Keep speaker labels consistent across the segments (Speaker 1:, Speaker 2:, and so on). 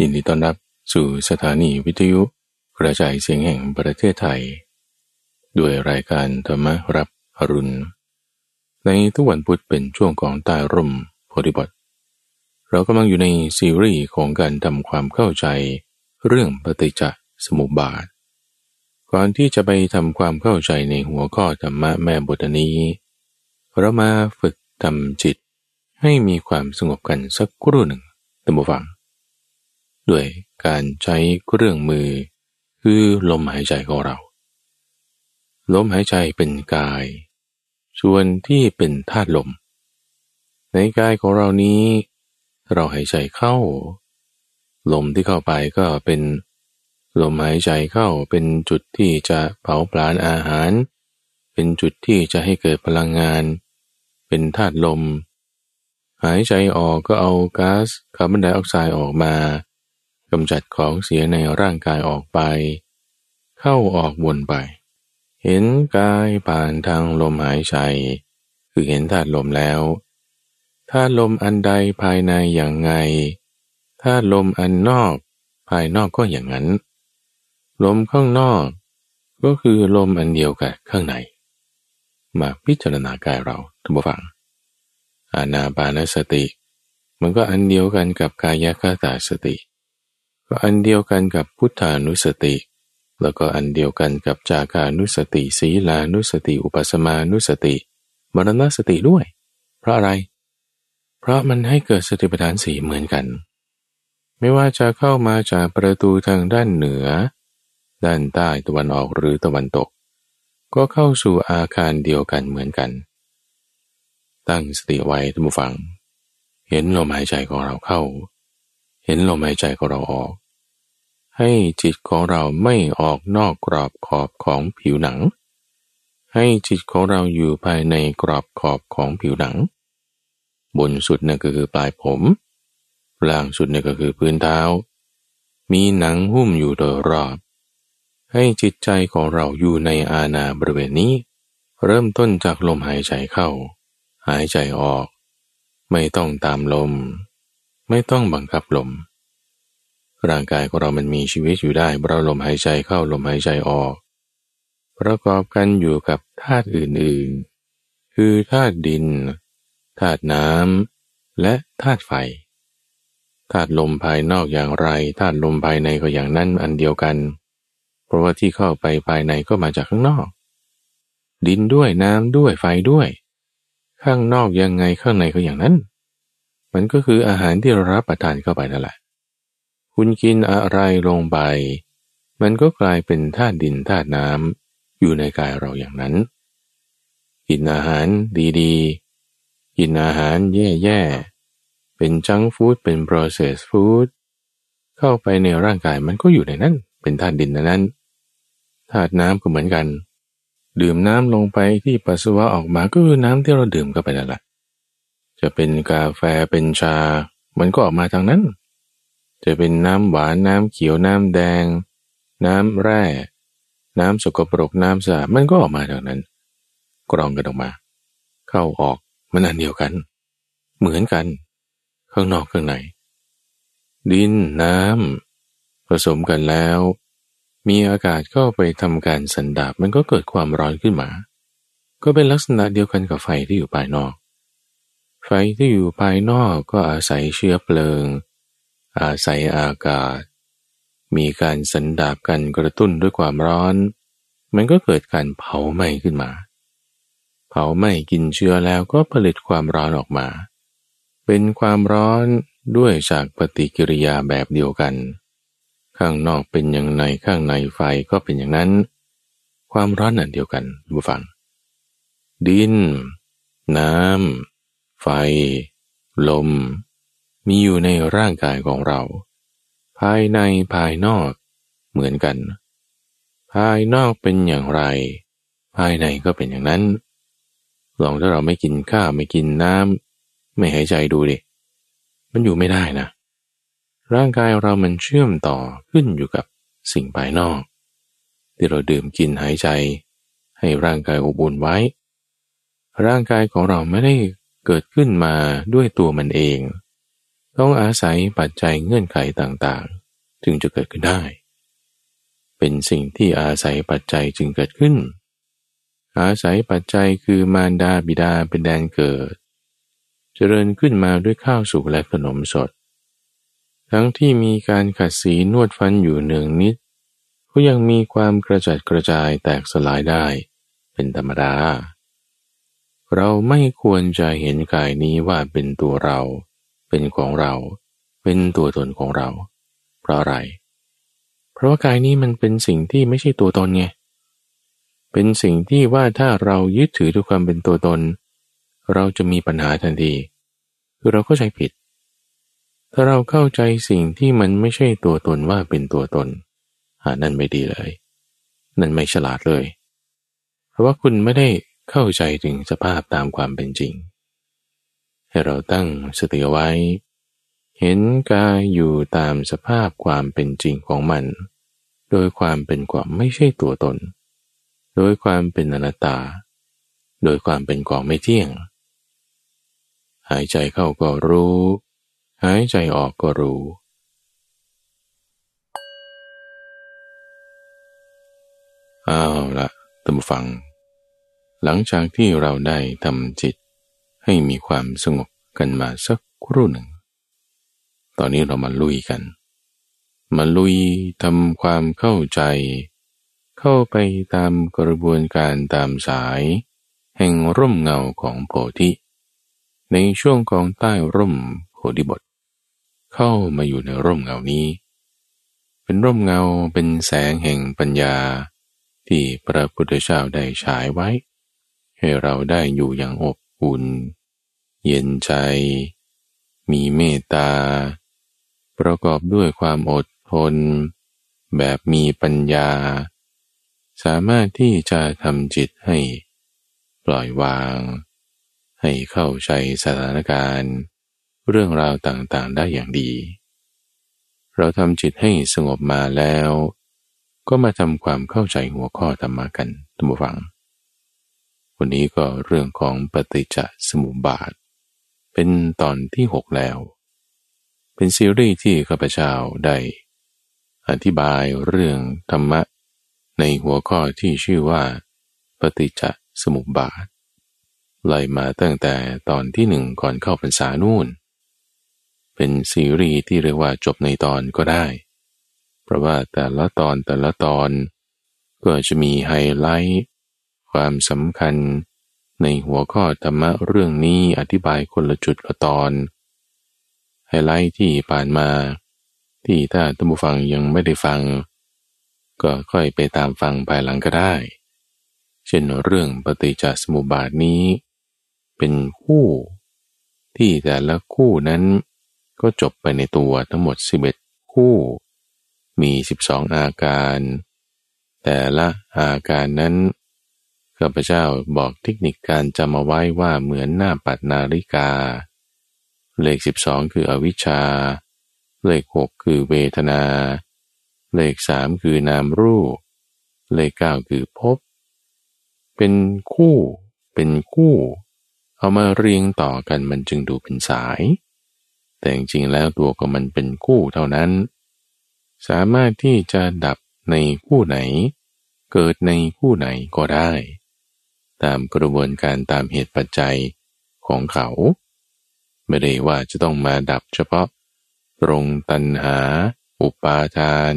Speaker 1: ยินดีต้อนรับสู่สถานีวิทยุกระจายเสียงแห่งประเทศไทย ด้วยรายการธรรมรับอรุณ ในทุกวันพุธเป็นช่วงของใต้ร่มโพธิบทเรากำลังอยู่ในซีรีส์ของการทำความเข้าใจ เรื่องปฏิจจสมุปบาท ก่อนที่จะไปทำความเข้าใจในหัวข้อธรรมะแม่บทนี้ เรามาฝึกทำจิตให้มีความสงบกันสักครู่หนึ่งตัมบฟัง ด้วยการใช้เครื่องมือ คือลมหายใจของเรา ลมหายใจเป็นกาย ส่วนที่เป็นธาตุลม ในกายของเรานี้ เราหายใจเข้า ลมที่เข้าไปก็เป็นลมหายใจเข้าเป็นจุดที่จะเผาผลาญอาหาร เป็นจุดที่จะให้เกิดพลังงาน เป็นธาตุลม หายใจออกก็เอาก๊าซคาร์บอนไดออกไซด์ออกมา กำจัดของเสียในร่างกายออกไป เข้าออกวนไป เห็นกายผ่านทางลมหายใจ คือเห็นธาตุลมแล้วธาตุลมอันใดภายในอย่างไงธาตุลมอันนอกภายนอกก็อย่างนั้น ลมข้างนอก ก็คือลมอันเดียวกับข้างใน มาพิจารณากายเราทุกฝัง อานาปานสติ มันก็อันเดียวกันกับกายคตาสติ ก็อันเดียวกันกับพุทธานุสติ แล้วก็อันเดียวกันกับจากานุสติ ศีลานุสติ อุปสมานุสติมรณสติด้วย เพราะอะไร เพราะมันให้เกิดสติปัฏฐานสีเหมือนกัน ไม่ว่าจะเข้ามาจากประตูทางด้านเหนือ ด้านใต้ตะวันออกหรือตะวันตก ก็เข้าสู่อาคารเดียวกันเหมือนกัน ตั้งสติไว้ท่านผู้ฟัง เห็นลมหายใจของเราเข้า เห็นลมหายใจของเราออก ให้จิตของเราไม่ออกนอกกรอบขอบของผิวหนัง ให้จิตของเราอยู่ภายในกรอบขอบของผิวหนัง บนสุดนั่นก็คือปลายผม ล่างสุดนี่นก็คือพื้นเท้า มีหนังหุ้มอยู่โดยรอบ ให้จิตใจของเราอยู่ในอาณาบริเวณนี้ เริ่มต้นจากลมหายใจเข้า หายใจออก ไม่ต้องตามลมไม่ต้องบังคับลม ร่างกายของเรามันมีชีวิตอยู่ได้เราลมหายใจเข้าลมหายใจออก ประกอบกันอยู่กับธาตุอื่นๆ คือธาตุดินธาตุน้ำและธาตุไฟธาตุลมภายนอกอย่างไรธาตุลมภายในก็อย่างนั้นอันเดียวกัน เพราะว่าที่เข้าไปภายในก็มาจากข้างนอก ดินด้วยน้ำด้วยไฟด้วย ข้างนอกยังไงข้างในก็อย่างนั้น มันก็คืออาหารที่เรารับประทานเข้าไปนั่นแหละ คุณกินอะไรลงไป มันก็กลายเป็นธาตุดินธาตุน้ำอยู่ในกายเราอย่างนั้น กินอาหารดีๆ กินอาหารแย่ๆ เป็นจังฟู้ดเป็น processed food เข้าไปในร่างกายมันก็อยู่ในนั้น เป็นธาตุดินในนั้นธาตุน้ำก็เหมือนกัน ดื่มน้ำลงไปที่ปัสสาวะออกมาก็คือน้ำที่เราดื่มเข้าไปนั่นแหละจะเป็นกาแฟเป็นชา มันก็ออกมาทางนั้น จะเป็นน้ำหวานน้ำเขียวน้ำแดง น้ำแร่ น้ำสกปรกน้ำสะอาดมันก็ออกมาทางนั้น กรองกันออกมา เข้าออกมันอันเดียวกัน เหมือนกัน ข้างนอกข้างในดินน้ำผสมกันแล้ว มีอากาศเข้าไปทำการสันดาบมันก็เกิดความร้อนขึ้นมา ก็เป็นลักษณะเดียวกันกับไฟที่อยู่ภายนอก ไฟที่อยู่ภายนอกก็อาศัยเชื้อเพลิง อาศัยอากาศ มีการสันดาบกันกระตุ้นด้วยความร้อน มันก็เกิดการเผาไหม้ขึ้นมา เผาไหม้กินเชื้อแล้วก็ผลิตความร้อนออกมา เป็นความร้อนด้วยจากปฏิกิริยาแบบเดียวกัน ข้างนอกเป็นอย่างไรข้างในไฟก็เป็นอย่างนั้น ความร้อนนั่นเดียวกันบูฟัง ดิน น้ำ ไฟ ลม มีอยู่ในร่างกายของเรา ภายในภายนอกเหมือนกัน ภายนอกเป็นอย่างไร ภายในก็เป็นอย่างนั้น ลองถ้าเราไม่กินข้าวไม่กินน้ำไม่หายใจดูดิ มันอยู่ไม่ได้นะ ร่างกายเรามันเชื่อมต่อขึ้นอยู่กับสิ่งภายนอก ที่เราดื่มกินหายใจ ให้ร่างกายอบอุ่นไว้ ร่างกายของเราไม่ได้เกิดขึ้นมาด้วยตัวมันเอง ต้องอาศัยปัจจัยเงื่อนไขต่างๆ จึงจะเกิดขึ้นได้ เป็นสิ่งที่อาศัยปัจจัยจึงเกิดขึ้น อาศัยปัจจัยคือมารดาบิดาเป็นแดนเกิด เจริญขึ้นมาด้วยข้าวสุกและขนมสด ทั้งที่มีการขัดสีนวดฟันอยู่เนืองนิด ก็ยังมีความกระจัดกระจายแตกสลายได้ เป็นธรรมดาเราไม่ควรจะเห็นกายนี้ว่าเป็นตัวเราเเป็นของเรา เป็นตัวตนของเรา เพราะอะไร เพราะว่ากายนี้มันเป็นสิ่งที่ไม่ใช่ตัวตนไง เป็นสิ่งที่ว่าถ้าเรายึดถือด้วยความเป็นตัวตน เราจะมีปัญหาทันที คือเราเข้าใจผิด ถ้าเราเข้าใจสิ่งที่มันไม่ใช่ตัวตนว่าเป็นตัวตนหานั่นไม่ดีเลย นั่นไม่ฉลาดเลย เพราะว่าคุณไม่ได้เข้าใจถึงสภาพตามความเป็นจริง ให้เราตั้งสติไว้ เห็นกายอยู่ตามสภาพความเป็นจริงของมัน โดยความเป็นความไม่ใช่ตัวตน โดยความเป็นอนัตตา โดยความเป็นของไม่เที่ยง หายใจเข้าก็รู้ หายใจออกก็รู้เอาละตั้งฟัง หลังจากที่เราได้ทำจิต ให้มีความสงบกันมาสักครู่หนึ่ง ตอนนี้เรามาลุยกัน มาลุยทำความเข้าใจ เข้าไปตามกระบวนการตามสาย แห่งร่มเงาของโพธิ ในช่วงของใต้ร่มโพธิบท เข้ามาอยู่ในร่มเงานี้ เป็นร่มเงาเป็นแสงแห่งปัญญา ที่พระพุทธเจ้าได้ฉายไว้ ให้เราได้อยู่อย่างอบอุ่น เย็นใจ มีเมตตา ประกอบด้วยความอดทน แบบมีปัญญา สามารถที่จะทำจิตให้ปล่อยวาง ให้เข้าใจสถานการณ์ เรื่องราวต่างๆได้อย่างดี เราทำจิตให้สงบมาแล้ว ก็มาทำความเข้าใจหัวข้อธรรมะกันทุกฝังวันนี้ก็เรื่องของปฏิจจสมุปบาท เป็นตอนที่หกแล้ว เป็นซีรีส์ที่ข้าพเจ้าได้อธิบายเรื่องธรรมะ ในหัวข้อที่ชื่อว่า ปฏิจจสมุปบาทไล่มาตั้งแต่ตอนที่หนึ่งก่อนเข้าพรรษานู่น เป็นซีรีส์ที่เรียกว่าจบในตอนก็ได้ เพราะว่าแต่ละตอนแต่ละตอนก็จะมีไฮไลท์ ความสำคัญ ในหัวข้อธรรมะเรื่องนี้อธิบายคนละจุดละตอนไฮไลท์ที่ผ่านมา ที่ถ้าท่านผู้ฟังยังไม่ได้ฟัง ก็ค่อยไปตามฟังภายหลังก็ได้ เช่นเรื่องปฏิจจสมุปบาทนี้ เป็นคู่ ที่แต่ละคู่นั้นก็จบไปในตัวทั้งหมด 11 คู่ มี 12 อาการ แต่ละอาการนั้น ข้าพเจ้าบอกเทคนิคการจำเอาไว้ว่าเหมือนหน้าปัดนาฬิกา เลข 12 คืออวิชชา เลข 6 คือเวทนา เลข 3 คือนามรูป เลข 9 คือภพเป็นคู่ เป็นคู่ เอามาเรียงต่อกันมันจึงดูเป็นสาย แต่จริงแล้วตัวก็มันเป็นคู่เท่านั้น สามารถที่จะดับในคู่ไหน เกิดในคู่ไหนก็ได้ ตามกระบวนการตามเหตุปัจจัยของเขา ไม่ได้ว่าจะต้องมาดับเฉพาะ ตรงตัณหา อุปาทาน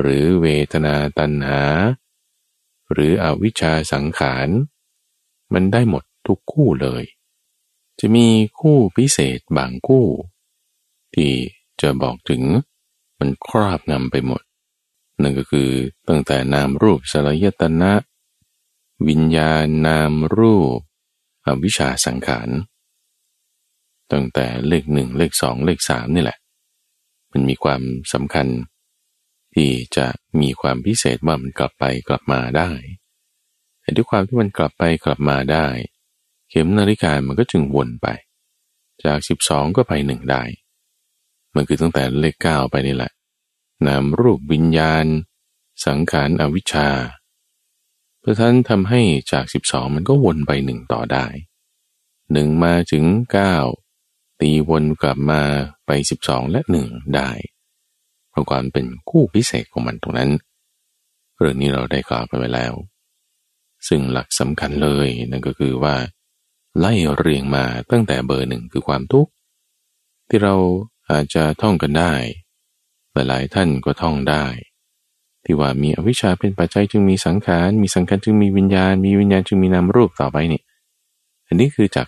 Speaker 1: หรือเวทนาตัณหา หรืออวิชชาสังขาร มันได้หมดทุกคู่เลย จะมีคู่พิเศษบางคู่ ที่จะบอกถึงมันครอบงำไปหมด นั่นก็คือตั้งแต่นามรูปสลายตนะ วิญญาณนามรูป อวิชชาสังขาร ตั้งแต่เลขหนึ่งเลขสองเลขสามนี่แหละ มันมีความสำคัญ ที่จะมีความพิเศษว่ามันกลับไปกลับมาได้ แต่ด้วยความที่มันกลับไปกลับมาได้ เข็มนาฬิกามันก็จึงวนไป จากสิบสองก็ไปหนึ่งได้ มันคือตั้งแต่เลขเก้าไปนี่แหละนามรูปวิญญาณ สังขารอวิชชา พระท่านทำให้จาก 12 มันก็วนไปหนึ่งต่อได้หนึ่งมาถึง 9 ตีวนกลับมาไป 12 และ 1 ได้ เพราะความเป็นคู่พิเศษของมันตรงนั้น เรื่องนี้เราได้กล่าวไปแล้ว ซึ่งหลักสำคัญเลยนั่นก็คือว่า ไล่เรียงมาตั้งแต่เบอร์หนึ่งคือความทุกข์ที่เราอาจจะท่องกันได้ หลายๆท่านก็ท่องได้ ที่ว่ามีอวิชชาเป็นปัจจัยจึงมีสังขาร มีสังขารจึงมีวิญญาณ มีวิญญาณจึงมีนามรูปต่อไปนี่ อันนี้คือจาก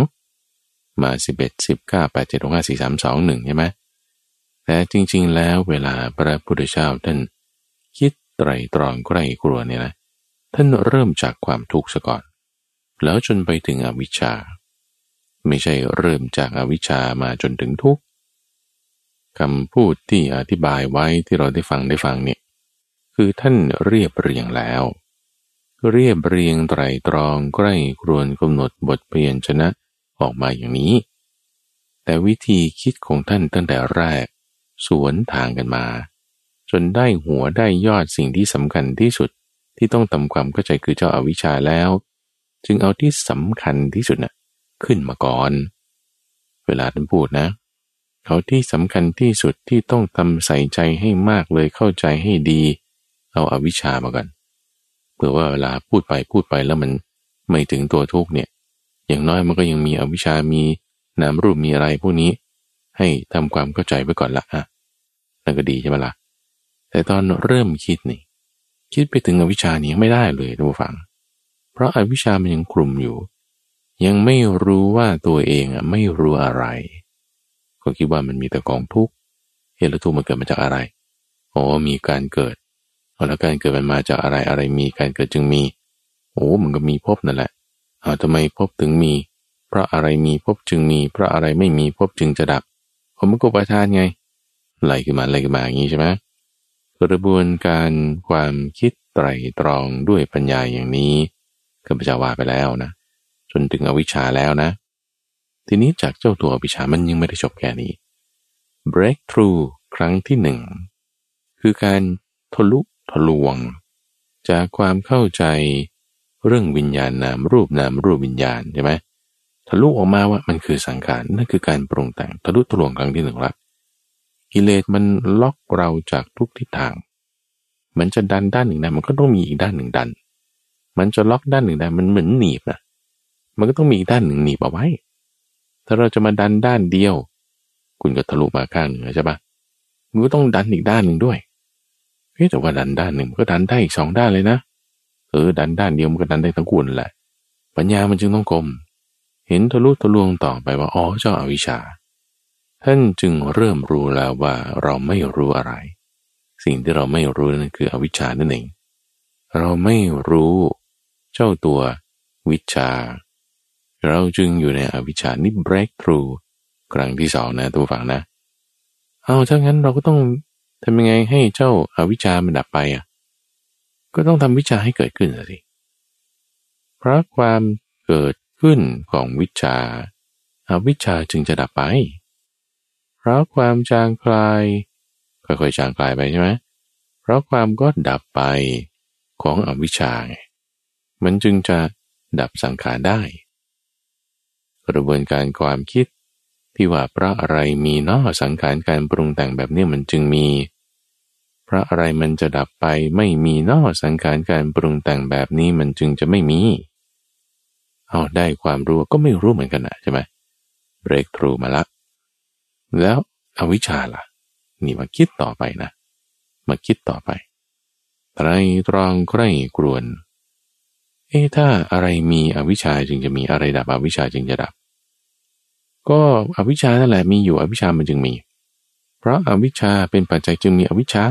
Speaker 1: 12 มา 11 19 8 7 6 5 4 3 2 1ใช่ไหมแต่จริง ๆ แล้วเวลาพระพุทธเจ้าท่านคิดไตรตรองใกล้กลัวเนี่ยนะท่านเริ่มจากความทุกข์ซะก่อน แล้วจนไปถึงอวิชชา ไม่ใช่เริ่มจากอาวิชชามาจนถึงทุกข์คำพูดที่อธิบายไว้ที่เราได้ฟังได้ฟังเนี่ย คือท่านเรียบเรียงแล้ว เรียบเรียงไตรตรองใกล้ครวนกำหนดบทเปลี่ยนชนะออกมาอย่างนี้ แต่วิธีคิดของท่านตั้งแต่แรก สวนทางกันมา จนได้หัวได้ยอดสิ่งที่สำคัญที่สุดที่ต้องทำความเข้าใจคือเจ้าอาวิชชาแล้ว จึงเอาที่สำคัญที่สุดนะ่ะขึ้นมาก่อน เวลาท่านพูดนะเอาที่สำคัญที่สุดที่ต้องทำใส่ใจให้มากเลยเข้าใจให้ดี เอาอาวิชชามาก่อนเผื่อว่าเวลาพูดไปพูดไปแล้วมันไม่ถึงตัวทุกเนี่ย อย่างน้อยมันก็ยังมีอวิชามีนามรูปมีอะไรพวกนี้ ให้ทำความเข้าใจไว้ก่อนละอะนั่นก็ดีใช่ไหมละ่ะ แต่ตอนเริ่มคิดนี่ คิดไปถึงอวิชานี้ไม่ได้เลยท่านผู้ฟัง เพราะอาวิชามันยังกลุ่มอยู่ ยังไม่รู้ว่าตัวเองอะไม่รู้อะไร ก็คิดว่ามันมีแต่กองทุกข์เหตุและทุกข์มันเกิดมาจากอะไรอ๋อมีการเกิด แล้วการเกิดมันมาจากอะไรอะไรมีการเกิดจึงมี โอ้มันก็มีพบนั่นแหละเอาทำไมพบถึงมี เพราะอะไรมีพบจึงมี เพราะอะไรไม่มีพบจึงจะดับผมก็ประทานไงไหลขึ้นมาไหลขึ้นมาอย่างนี้ใช่ไหมกระบวนการความคิดไตรตรองด้วยปัญญาอย่างนี้ก็พเจ้าว่าไปแล้วนะ จนถึงอวิชชาแล้วนะ ทีนี้จากเจ้าตัวอวิชชามันยังไม่ได้จบแค่นี้ breakthrough ครั้งที่หนึ่งคือการทะลุ ทะลวง จากความเข้าใจเรื่องวิญญาณนามรูปนามรูปวิญญาณใช่ไหมทะลุออกมาว่ามันคือสังขารนั่นคือการปรุงแต่งทะลุทะลวงครั้งที่หนึ่งละกิเลสมันล็อกเราจากทุกทิศทาง มันจะดันด้านหนึ่งได้มันก็ต้องมีอีกด้านหนึ่งดัน มันจะล็อกด้านหนึ่งได้มันเหมือนหนีบนะมันก็ต้องมีอีกด้านหนึ่งหนีบเอาไว้ ถ้าเราจะมาดันด้านเดียว คุณก็ทะลุมาข้างหนึ่งใช่ปะมันก็ต้องดันอีกด้านหนึ่งด้วย เฮ้แต่ว่าดันด้านหนึ่งมันก็ดันได้อีกสองด้านเลยนะ เออดันด้านเดียวมันก็ดันได้ทั้งกุนแหละ ปัญญามันจึงต้องกลมเห็นทะลุทะลวงต่อไปว่าอ๋อเจ้าอาวิชชา ท่านจึงเริ่มรู้แล้วว่าเราไม่รู้อะไร สิ่งที่เราไม่รู้นั่นคืออวิชชานั่นเอง เราไม่รู้เจ้าตัววิชา เราจึงอยู่ในอวิชชานี่ breakthrough ครั้งที่สองนะตัวฝังนะ เอาถ้างั้นเราก็ต้อง ทำยังไงให้เจ้าอาวิชามันดับไปอะ ก็ต้องทำวิชาให้เกิดขึ้นสิ เพราะความเกิดขึ้นของวิชาอาวิชาจึงจะดับไป เพราะความจางคลายค่อยๆจางคลายไปใช่ไหมเพราะความก็ดับไปของอวิชชาไงมันจึงจะดับสังขารได้ กระบวนการความคิดที่ว่าพระอะไรมีนอสังขารการปรุงแต่งแบบนี้มันจึงมี ระอะไรมันจะดับไปไม่มีนอกสังขารการปรุงแต่งแบบนี้มันจึงจะไม่มีเอาได้ความรู้ก็ไม่รู้เหมือนกันนะใช่ไหม break through มาละ แล้วอวิชชาล่ะ นี่มาคิดต่อไปนะ มาคิดต่อไปไตรตรองใกล้กรวน เอ๊ถ้าอะไรมีอวิชชาจึงจะมีอะไรดับอวิชชาจึงจะดับ ก็อวิชชานั่นแหละมีอยู่อวิชชามันจึงมี เพราะอาวิชชาเป็นปัจจัยจึงมีอวิชชา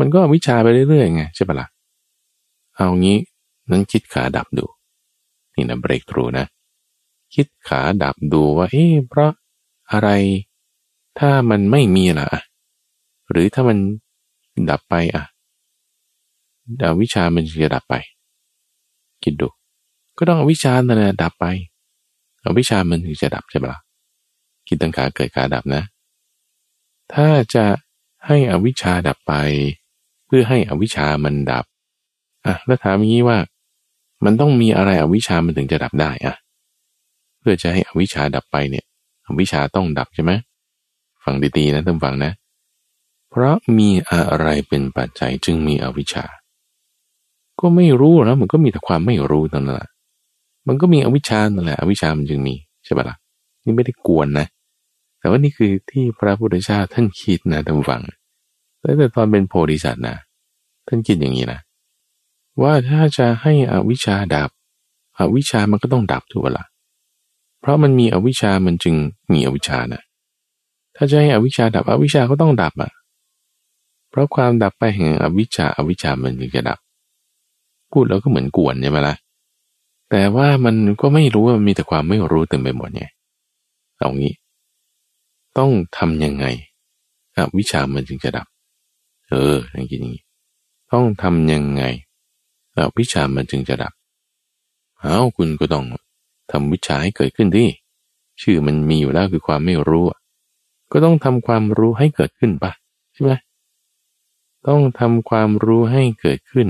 Speaker 1: มันก็วิชาไปเรื่อยๆไงใช่ปะละ่ะ เอางี้นั้นคิดขาดับดู นี่นะเบรกทรูนะ คิดขาดับดูว่า เอ๊ะเพราะอะไร ถ้ามันไม่มีล่ะ หรือถ้ามันดับไปอะดาวิชามันจะดับไป คิดดู ก็ต้องอวิชานั่นแหละดับไปอวิชามันถึงจะดับใช่ปะละ่ะคิดตั้งขาเกิดขาดับนะ ถ้าจะให้อวิชาดับไป พื่อให้อวิชามันดับอะแล้วถามอย่างนี้ว่า มันต้องมีอะไรอวิชามันถึงจะดับได้อะเพื่อจะให้อวิชาดับไปเนี่ย อวิชาต้องดับใช่ไหมฟังดีๆนะท่านฟังนะ เพราะมีอะไรเป็นปัจจัยจึงมีอวิชา ก็ไม่รู้นะมันก็มีแต่ความไม่รู้นั่นแหละมันก็มีอวิชานั่นแหละ อวิชชามันจึงมีใช่ปะละ่ะนี่ไม่ได้กวนนะ แต่ว่านี่คือที่พระพุทธเจ้าท่านคิดนะท่านฟัง แล้วแต่ตอนเป็นโพธิสัตว์นะท่านคิดอย่างนี้นะว่าถ้าจะให้อวิชชาดับ อวิชชามันก็ต้องดับถูกปะละ่ะเพราะมันมีอวิชชามันจึงมีอวิชชานะถ้าจะให้อวิชชาดับอวิชชาก็ต้องดับอะ เพราะความดับไปแห่งอวิชชาอวิชชามันจึงจะดับ พูดแล้วก็เหมือนกวนใช่ไหมละ่ะแต่ว่ามันก็ไม่รู้ว่ามันมีแต่ความไม่รู้เต็มไปหมดไงเอางี้ ต้องทำยังไงอวิชามันจึงจะดับ เอออย่างนี้ต้องทำยังไงอวิชามันจึงจะดับ เอาคุณก็ต้องทำวิชาให้เกิดขึ้นดิชื่อมันมีอยู่แล้วคือความไม่รู้ ก็ต้องทำความรู้ให้เกิดขึ้นปะใช่ไหมต้องทำความรู้ให้เกิดขึ้น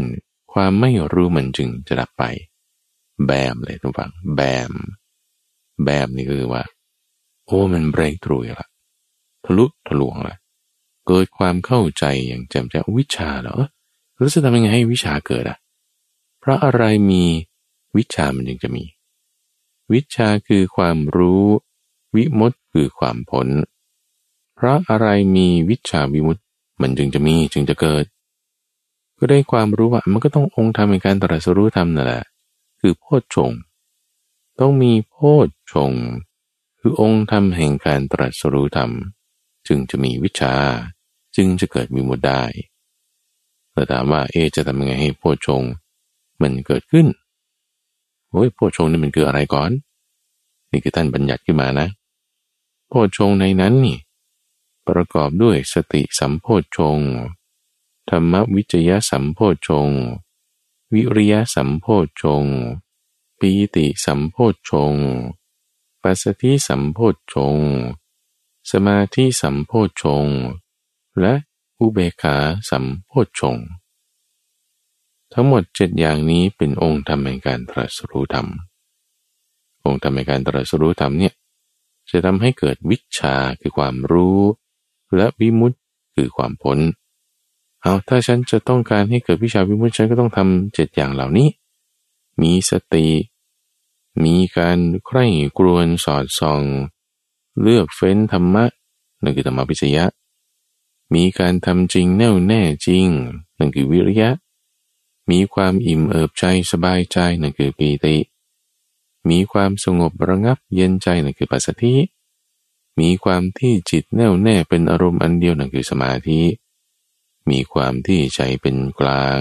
Speaker 1: ความไม่รู้มันจึงจะดับไป แบมเลยทุกฝัง แบม แบมนี่คือว่า โอ้มันเบรกทรูละทะลุทะลวงละ เกิดความเข้าใจอย่างแจ่มแจ้งวิชาเหรอรู้สึกทำยังไงให้วิชาเกิดอะเพราะอะไรมีวิชามันจึงจะมี วิชาคือความรู้ วิมุตคือความผลเพราะอะไรมีวิชาวิมุตมันจึงจะมีจึงจะเกิด ก็ได้ความรู้ว่ามันก็ต้ององค์ธรรมในการตรัสรู้ธรรมนั่นแหละ คือโพชฌงต้องมีโพชฌงคือองค์ธรรมแห่งการตรัสรู้ธรรม จึงจะมีวิชา จึงจะเกิดวิมุตได้แต่ถามว่าเอจะทำยังไงให้โพชฌงมันเกิดขึ้นโอ้ยโพชงนี่มันคืออะไรก่อน นี่คือท่านบัญญัติขึ้นมานะ โพชงในนั้นนี่ ประกอบด้วยสติสัมโพชงธรรมวิจยะสัมโพชง วิริยะสัมโพชง ปีติสัมโพชงปัสสติสัมโพชง สมาธิสัมโพชง และอุเบกขาสัมโพชงทั้งหมดเจ็ดอย่างนี้เป็นองค์ธรรมในการตรัสรู้ธรรม องค์ธรรมในการตรัสรู้ธรรมเนี่ยจะทำให้เกิดวิชาคือความรู้ และวิมุตติคือความพ้น เอาถ้าฉันจะต้องการให้เกิดวิชาวิมุตติฉันก็ต้องทำเจ็ดอย่างเหล่านี้ มีสติ มีการใคร่กรวนสอดส่อง เลือกเฟ้นธรรมะนั่นคือธรรมปิจยะ มีการทำจริงแน่วแน่จริง นั่นคือวิริยะ มีความอิ่มเอิบใจสบายใจนั่นคือปีติ มีความสงบระงับเย็นใจนั่นคือปัสสธิมีความที่จิตแน่วแน่เป็นอารมณ์อันเดียวนั่นคือสมาธิ มีความที่ใจเป็นกลาง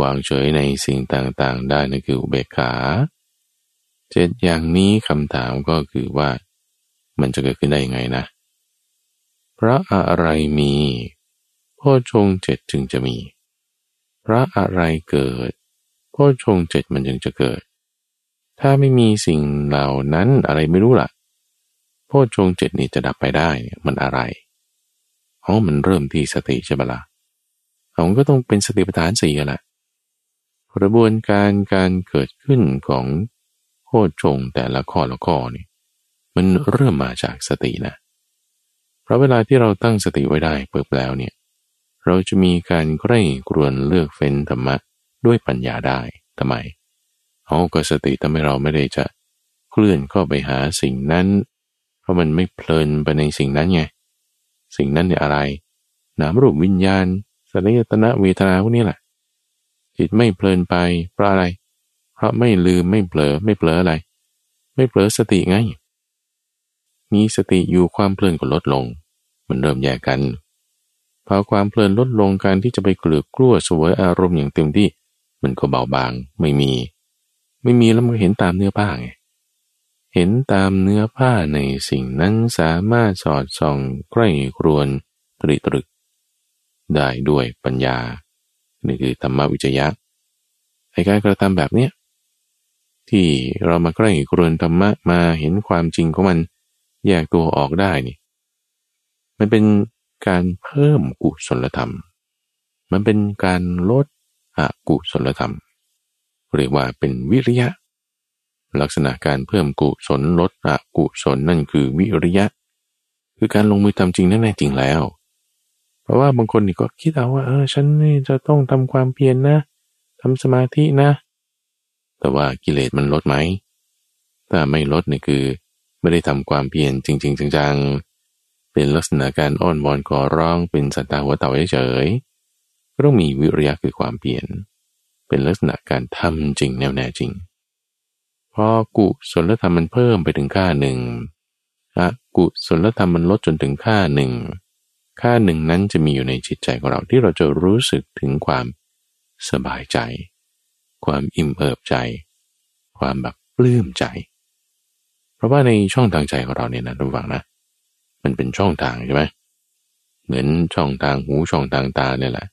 Speaker 1: วางเฉยในสิ่งต่างๆ ได้นั่นคืออุเบกขาเจ็ดอย่างนี้คำถามก็คือว่า มันจะเกิดขึ้นได้ยังไงนะ พระอะไรมีพ่อชงเจ็ดจึงจะมี พระอะไรเกิดโพชงเจ็ดมันยังจะเกิด ถ้าไม่มีสิ่งเหล่านั้นอะไรไม่รู้ล่ะโพชงเจ็ดนี่จะดับไปได้มันอะไรอ๋อมันเริ่มที่สติใช่ไหมละ่ะเขาก็ต้องเป็นสติปัฏฐานสี่แหละกระบวนการการเกิดขึ้นของโพชงแต่ละข้อละข้อนี่มันเริ่มมาจากสตินะ เพราะเวลาที่เราตั้งสติไว้ได้เปิดแล้วเนี่ยเราจะมีการใกล้กรวนเลือกเฟ้นธรรมะด้วยปัญญาได้ทำไมเอาก็สติทำให้เราไม่ได้จะเคลื่อนเข้าไปหาสิ่งนั้น เพราะมันไม่เพลินไปในสิ่งนั้นไง สิ่งนั้นเนี่ยอะไร นามรูปวิญญาณสัญญตนะเวทนาพวกนี้แหละ จิตไม่เพลินไปเพราะอะไร เพราะไม่ลืมไม่เผลอไม่เผลออะไร ไม่เผลอสติไง มีสติอยู่ความเพลินก็ลดลง มันเริ่มแยกกันพอความเพลินลดลงการที่จะไปเกลือกกลั้วสวยอารมณ์อย่างเต็มที่ มันก็เบาบางไม่มี ไม่มีแล้วมันเห็นตามเนื้อผ้าไงเห็นตามเนื้อผ้าในสิ่งนั้นสามารถสอดส่องใกล้ครวนตริตรึก ได้ด้วยปัญญา นี่คือธรรมวิจยะไอการกระทำแบบเนี้ยที่เรามาใกล้ครวนธรรมะมาเห็นความจริงของมัน แยกตัวออกได้นี่ มันเป็นการเพิ่มกุศลธรรม มันเป็นการลดอกุศลธรรม เรียกว่าเป็นวิริยะ ลักษณะการเพิ่มกุศลลดอกุศลนั่นคือวิริยะ คือการลงมือทำจริงนั่นแน่จริงแล้ว เพราะว่าบางคนนี่ก็คิดเอาว่า เออฉันนี่จะต้องทำความเพียรนนะทำสมาธินะ แต่ว่ากิเลสมันลดไหม ถ้าไม่ลดนี่คือ ไม่ได้ทำความเพียรจริง ๆ จังๆ เป็นลักษณะการอ้อนวอนขอร้องเป็นสัตตาหัวเต่าเฉยๆก็ต้องมีวิริยะคือความเพียรเป็นลักษณะการทำจริงแน่แน่จริง พอกุศลธรรมมันเพิ่มไปถึงค่าหนึ่งอะกุศลธรรมมันลดจนถึงค่าหนึ่งค่าหนึ่งนั้นจะมีอยู่ในจิตใจของเราที่เราจะรู้สึกถึงความสบายใจ ความอิ่มเอิบใจ ความแบบปลื้มใจ ราะว่าในช่องทางใจของเราเนี่ยนะทุกฝังนะ มันเป็นช่องทางใช่ไหมเหมือนช่องทางหูช่องทางตาเนี่ยแหละ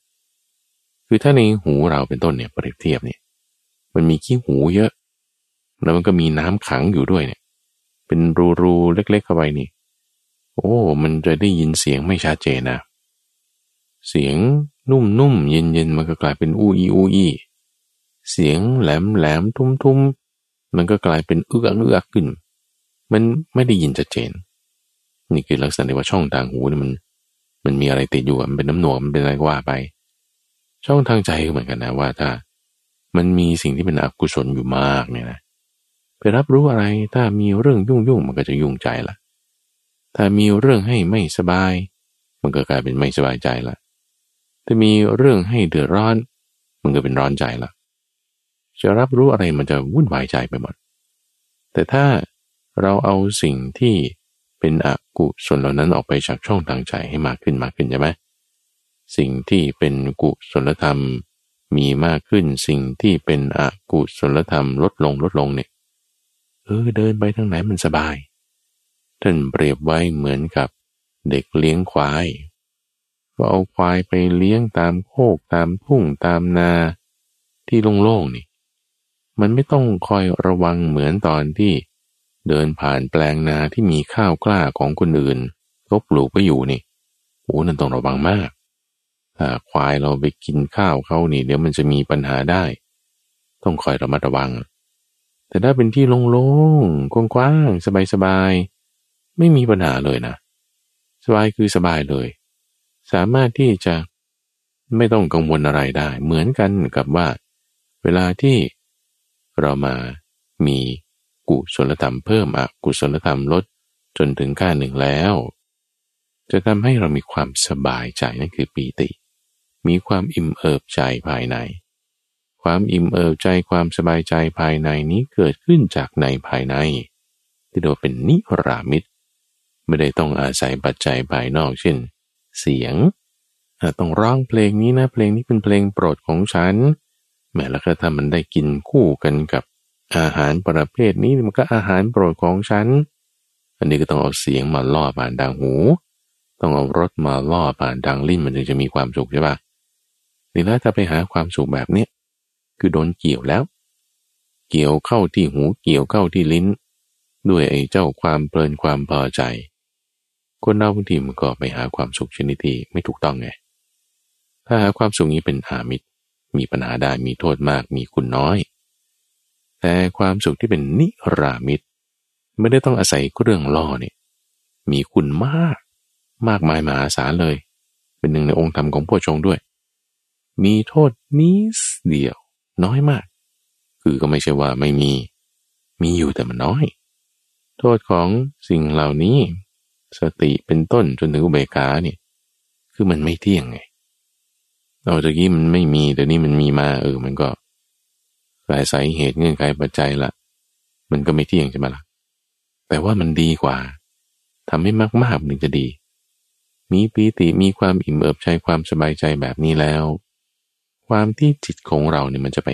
Speaker 1: คือถ้าในหูเราเป็นต้นเนี่ยเปรียบเทียบเนี่ย มันมีขี้หูเยอะ แล้วมันก็มีน้ำขังอยู่ด้วยเนี่ย เป็นรูๆเล็กๆเข้าไปนี่ โอ้ มันจะได้ยินเสียงไม่ชัดเจนนะ เสียงนุ่มๆเย็นๆมันก็กลายเป็นอู้อีอู้อีเสียงแหลมแหลมทุ้มทุ้มมันก็กลายเป็นเอื้อกเอื้อกขึ้น มันไม่ได้ยินชัดเจน นี่คือลักษณะที่ว่าช่องทางหูนี่มัน มันมีอะไรติดอยู่มันเป็นน้ำหนวกมันเป็นอะไรก็ว่าไป ช่องทางใจก็เหมือนกันนะว่าถ้า มันมีสิ่งที่เป็นอกุศลอยู่มากเนี่ยนะไปรับรู้อะไรถ้ามีเรื่องยุ่งยุ่งมันก็จะยุ่งใจละถ้ามีเรื่องให้ไม่สบาย มันก็กลายเป็นไม่สบายใจละถ้ามีเรื่องให้เดือดร้อน มันก็เป็นร้อนใจละจะรับรู้อะไรมันจะวุ่นวายใจไปหมด แต่ถ้า เราเอาสิ่งที่เป็นอกุศลเหล่านั้นออกไปจากช่องทางใจให้มากขึ้นมากขึ้นใช่ไหมสิ่งที่เป็นกุศลธรรมมีมากขึ้นสิ่งที่เป็นอกุศลธรรมลดลงลดลงเนี่ยเออเดินไปทางไหนมันสบายท่านเปรียบไว้เหมือนกับเด็กเลี้ยงควาย ก็เอาควายไปเลี้ยงตามโคกตามทุ่งตามนาที่โล่งๆนี่ มันไม่ต้องคอยระวังเหมือนตอนที่ เดินผ่านแปลงนาที่มีข้าวกล้าของคนอื่นก็ปลูกไปอยู่นี่โอ้นั่นต้องระวังมาก ถ้าควายเราไปกินข้าวเขานี่ เดี๋ยวมันจะมีปัญหาได้ ต้องคอยระมัดระวัง แต่ถ้าเป็นที่โล่งๆกว้างๆสบายๆไม่มีปัญหาเลยนะ สบายคือสบายเลย สามารถที่จะไม่ต้องกังวลอะไรได้ เหมือนกันกับว่า เวลาที่เรามามี กุศลธรรมเพิ่มอกุศลธรรมลดจนถึงค่าหนึ่งแล้ว จะทำให้เรามีความสบายใจนั่นคือปีติ มีความอิ่มเอิบใจภายใน ความอิ่มเอิบใจความสบายใจภายในนี้เกิดขึ้นจากในภายใน ที่เรียกว่าเป็นนิรามิตไม่ได้ต้องอาศัยปัจจัยภายนอกเช่น เสียงต้องร้องเพลงนี้นะเพลงนี้เป็นเพลงโปรดของฉันแม้แล้วก็ถ้ามันได้กินคู่กันกับ อาหารประเภทนี้มันก็อาหารโปรดของฉัน อันนี้ก็ต้องเอาเสียงมาล่อผ่านดังหู ต้องเอารถมาล่อผ่านดังลิ้นมันถึงจะมีความสุขใช่ปะนี่แล้วถ้าไปหาความสุขแบบนี้คือโดนเกี่ยวแล้ว เกี่ยวเข้าที่หูเกี่ยวเข้าที่ลิ้น ด้วยไอ้เจ้าความเพลินความพอใจ คนเราบางทีมันก็ไปหาความสุขชนิดที่ไม่ถูกต้องไง ถ้าหาความสุขนี้เป็นอามิตรมีปัญหาได้มีโทษมากมีคุณน้อย แต่ความสุขที่เป็นนิรามิตไม่ได้ต้องอาศัยเรื่องล่อเนี่ยมีคุณมาก มากมายมหาศาลเลย เป็นหนึ่งในองค์ธรรมของพระชงด้วย มีโทษนิดเดียว น้อยมาก คือก็ไม่ใช่ว่าไม่มี มีอยู่แต่มันน้อย โทษของสิ่งเหล่านี้ สติเป็นต้นจนถึงอุเบกาเนี่ยคือมันไม่เที่ยงไงเอาตะกี้มันไม่มีแต่นี่มันมีมาเออมันก็ หลายสาเหตุเงื่อนไขปัจจัยละมันก็ไม่เที่ยงใช่ไหมละ่ะ แต่ว่ามันดีกว่าทำให้มากๆมันจะดี มีปีติมีความอิ่มเอิบใจความสบายใจแบบนี้แล้ว ความที่จิตของเราเนี่ยมันจะไป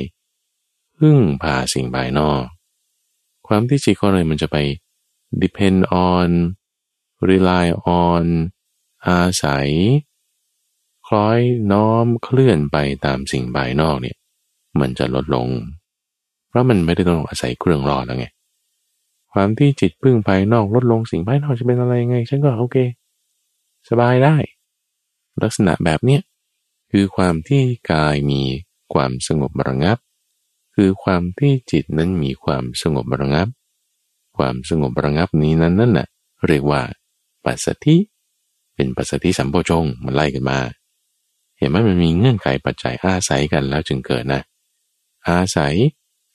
Speaker 1: พึ่งพาสิ่งภายนอก ความที่จิตของเรามันจะไป depend on rely on อาศัย คล้อยน้อมเคลื่อนไปตามสิ่งภายนอกเนี่ย มันจะลดลง เพราะมันไม่ได้ต้องอาศัยเครื่องรอแล้วไง ความที่จิตพึ่งภายนอกลดลงสิ่งภายนอกจะเป็นอะไรไง ฉันก็โอเค สบายได้ ลักษณะแบบเนี้ยคือความที่กายมีความสงบระงับ คือความที่จิตนั้นมีความสงบระงับ ความสงบระงับนี้นั้นนั่นน่ะเรียกว่าปัสสธิเป็นปัสสธิสัมโพชงมันไล่กันมา เห็นไหมมันมีเงื่อนไขปัจจัยอาศัยกันแล้วจึงเกิดนะ อาศัย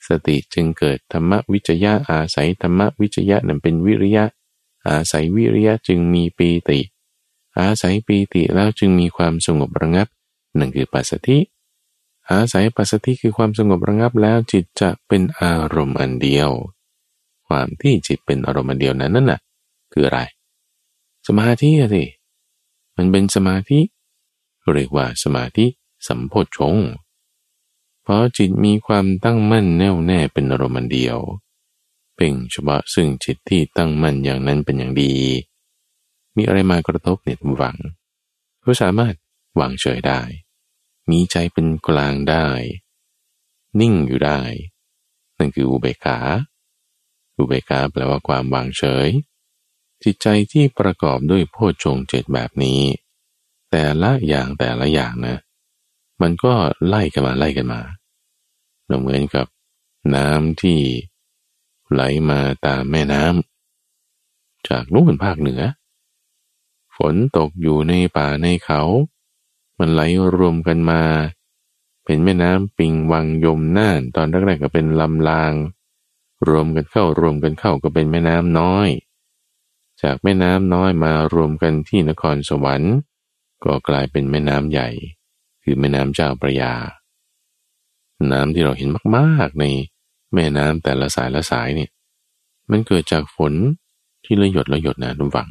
Speaker 1: สติจึงเกิดธรรมวิจยะอาศัยธรรมวิจยะนั่นเป็นวิริยะ อาศัยวิริยะจึงมีปีติ อาศัยปีติแล้วจึงมีความสงบระงับนั่นคือปัสสธิอาศัยปัสสธิคือความสงบระงับแล้วจิตจะเป็นอารมณ์อันเดียว ความที่จิตเป็นอารมณ์อันเดียวนั้นนั่นน่ะ คืออะไร สมาธิสิมันเป็นสมาธิเรียกว่าสมาธิสัมโพชง เพราะจิตมีความตั้งมั่นแน่วแน่เป็นอารมณ์เดียวเป็นเฉพาะซึ่งจิตที่ตั้งมั่นอย่างนั้นเป็นอย่างดี มีอะไรมากระทบเนี่ยหวังก็สามารถวางเฉยได้ มีใจเป็นกลางได้ นิ่งอยู่ได้ นั่นคืออุเบกขา อุเบกขาแปลว่าความวางเฉย จิตใจที่ประกอบด้วยโพชฌงเจ็ดแบบนี้ แต่ละอย่างแต่ละอย่างนะ มันก็ไล่กันมาไล่กันมาเหมือนกับน้ำที่ไหลมาตามแม่น้ำจากนู้นภาคเหนือ ฝนตกอยู่ในป่าในเขา มันไหลรวมกันมา เป็นแม่น้ำปิงวังยมน่านตอนแรกๆก็เป็นลำลาง รวมกันเข้ารวมกันเข้าก็เป็นแม่น้ำน้อย จากแม่น้ำน้อยมารวมกันที่นครสวรรค์ ก็กลายเป็นแม่น้ำใหญ่ คือแม่น้ำเจ้าประยา น้ำที่เราเห็นมากๆในแม่น้ำแต่ละสายละสายเนี่ย มันเกิดจากฝนที่ละหยดละหยดนะทุกฝัง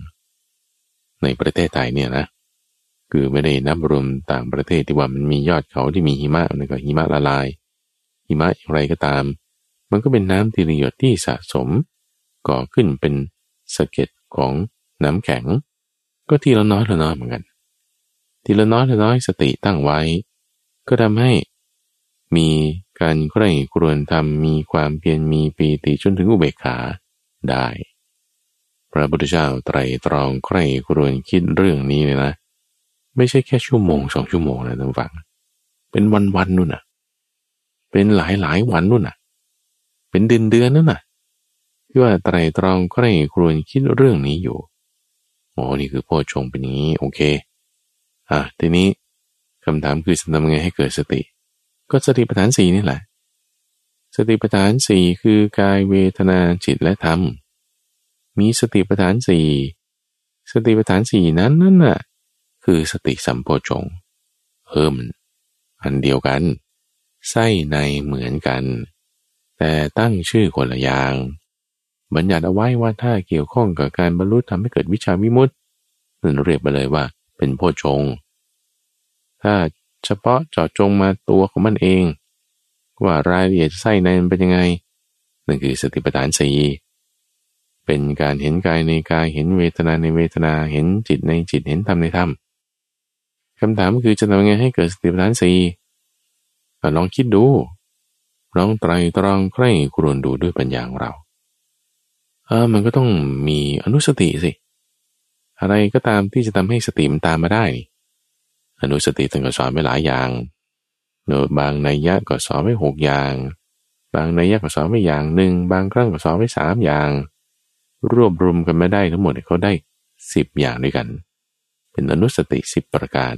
Speaker 1: ในประเทศไทยเนี่ยนะ คือไม่ได้นับรวมต่างประเทศที่ว่ามันมียอดเขาที่มีหิมะมันก็หิมะละลาย หิมะอย่างไรก็ตาม มันก็เป็นน้ำที่ละหยดที่สะสม ก่อขึ้นเป็นสะเก็ดของน้ำแข็ง ก็ทีละน้อยละน้อยเหมือนกัน ทีละน้อยละน้อยสติตั้งไว้ ก็ทำให้มีการใคร่ครวญทำมีความเพียรมีปีติจนถึงอุเบกขาได้ พระพุทธเจ้าไตรตรองใคร่ครวญคิดเรื่องนี้เลยนะ ไม่ใช่แค่ชั่วโมงสองชั่วโมงนะท่านฟัง เป็นวันวันนู่นน่ะ เป็นหลายหลายวันนู่นน่ะ เป็นเดือนเดือนนั่นน่ะที่ว่าไตรตรองใคร่ครวญคิดเรื่องนี้อยู่โอ้นี่คือพ่อชงเป็นอย่างนี้โอเค อะทีนี้คำถามคือจะทำไงให้เกิดสติ ก็สติปัฏฐานสี่นี่แหละ สติปัฏฐานสี่คือกายเวทนาจิตและธรรม มีสติปัฏฐานสี่สติปัฏฐานสี่นั้นนั่นน่ะคือสติสัมโพชงเพิ่มอันเดียวกัน ไส้ในเหมือนกัน แต่ตั้งชื่อคนละอย่างบัญญัติเอาไว้ว่าถ้าเกี่ยวข้องกับการบรรลุทำให้เกิดวิชาวิมุตตินั่นเรียกไปเลยว่า เป็นโพชง ถ้าเฉพาะเจาะจงมาตัวของมันเอง ว่ารายละเอียดไส้ในมันเป็นยังไงนั่นคือสติปัฏฐานสี่เป็นการเห็นกายในกายเห็นเวทนาในเวทนาเห็นจิตในจิตเห็นธรรมในธรรมคำถามคือจะทำยังไงให้เกิดสติปัฏฐานสี่ลองคิดดูลองไตรตรองใคร่ครวญดูด้วยปัญญาของเราเออมันก็ต้องมีอนุสติสิ อะไรก็ตามที่จะทำให้สติมันตามมาได้ อนุสติตั้งก็สอนไว้หลายอย่างเนบางนัยยะก็สอนไว้หกอย่าง บางนัยยะก็สอนไว้อย่างหนึ่ง บางครั้งก็สอนไว้สามอย่าง รวบรวมกันไม่ได้ทั้งหมดเขาได้สิบอย่างด้วยกัน เป็นอนุสติสิบประการ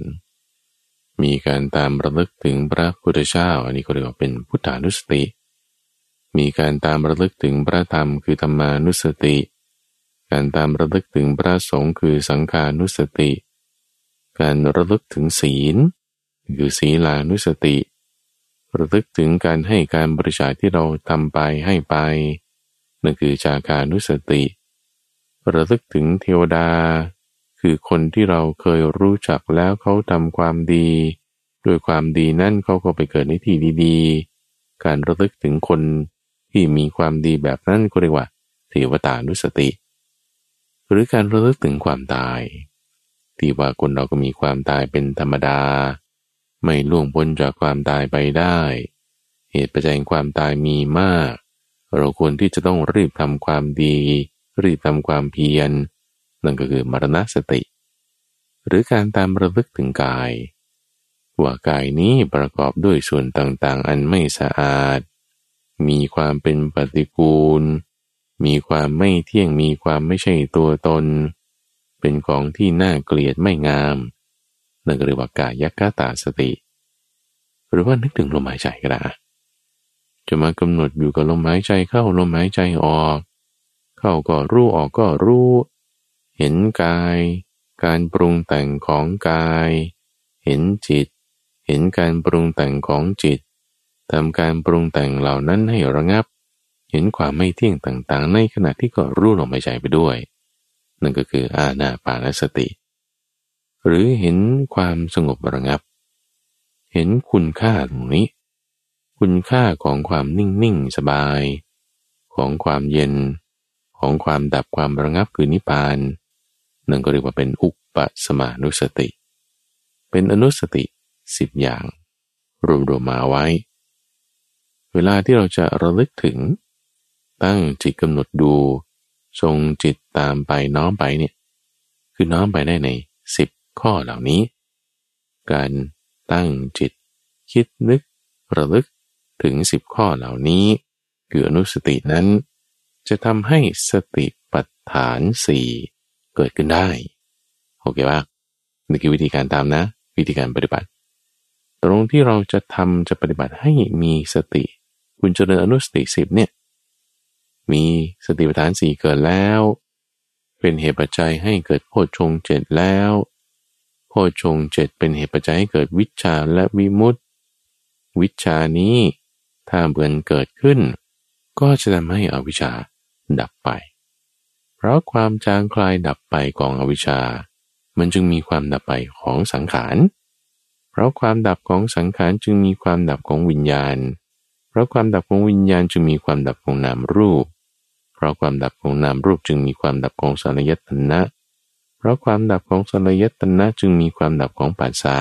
Speaker 1: มีการตามระลึกถึงพระพุทธเจ้าอันนี้ก็เรียกว่าเป็นพุทธานุสติ มีการตามระลึกถึงพระธรรมคือธรรมานุสติ การตามระลึกถึงพระสงฆ์คือสังขานุสติ การระลึกถึงศีล คือศีลานุสติ ระลึกถึงการให้การบริจาคที่เราทำไปให้ไปนั่นคือจาคานุสติ ระลึกถึงเทวดา คือคนที่เราเคยรู้จักแล้วเขาทำความดีด้วยความดีนั่นเขาก็ไปเกิดในที่ดีๆ การระลึกถึงคนที่มีความดีแบบนั้นก็เรียกว่าเทวตานุสติ หรือการระลึกถึงความตาย ที่ว่าคนเราก็มีความตายเป็นธรรมดา ไม่ล่วงพ้นจากความตายไปได้ เหตุปัจจัยความตายมีมาก เราควรที่จะต้องรีบทำความดี รีบทำความเพียรนั่นก็คือมรณสติ หรือการตามระลึกถึงกาย ว่ากายนี้ประกอบด้วยส่วนต่างๆ อันไม่สะอาด มีความเป็นปฏิกูล มีความไม่เที่ยงมีความไม่ใช่ตัวตน เป็นของที่น่าเกลียดไม่งามนั่นก็เรียกว่ากายักตาสติ หรือว่านึกถึงลมหายใจก็ได้จะมากำหนดอยู่กับลมหายใจเข้าลมหายใจออก เข้าก็รู้ออกก็รู้ เห็นกาย การปรุงแต่งของกาย เห็นจิต เห็นการปรุงแต่งของจิตทำการปรุงแต่งเหล่านั้นให้ระงับ เห็นความไม่เที่ยงต่างๆ ในขณะที่ก็รู้ลมหายใจไปด้วย นั่นก็คืออาณาปานสติ หรือเห็นความสงบระงับ เห็นคุณค่าตรงนี้ คุณค่าของความนิ่งนิ่งสบาย ของความเย็น ของความดับความระงับคือนิพพานนั่นก็เรียกว่าเป็นอุปสมานุสติ เป็นอนุสติสิบอย่าง รวมๆมาไว้ เวลาที่เราจะระลึกถึง ตั้งจิตกำหนดดูทรงจิตตามไปน้อมไปเนี่ยคือน้อมไปได้ในสิบข้อเหล่านี้ การตั้งจิต คิดนึก ระลึกถึงสิบข้อเหล่านี้ คืออนุสตินั้น จะทำให้สติปัฏฐานสี่เกิดขึ้นได้โอเคปะนี่คือวิธีการตามนะ วิธีการปฏิบัติ ตรงที่เราจะทำจะปฏิบัติให้มีสติ คุณเจริญอนุสติสิบเนี่ย มีสติปัฏฐานสี่เกิดแล้ว เป็นเหตุปัจจัยให้เกิดโพชฌงเจ็ดแล้ว โพชฌงเจ็ดเป็นเหตุปัจจัยให้เกิดวิชาและวิมุตติ วิชานี้ถ้าเบือนเกิดขึ้น ก็จะทำให้อวิชชาดับไป เพราะความจางคลายดับไปของอวิชชา มันจึงมีความดับไปของสังขาร เพราะความดับของสังขารจึงมีความดับของวิญญาณเพราะความดับของวิญญาณจึงมีความดับของนามรูป เพราะความดับของนามรูปจึงมีความดับของสารยตนะ เพราะความดับของสารยตนะจึงมีความดับของปัสสะ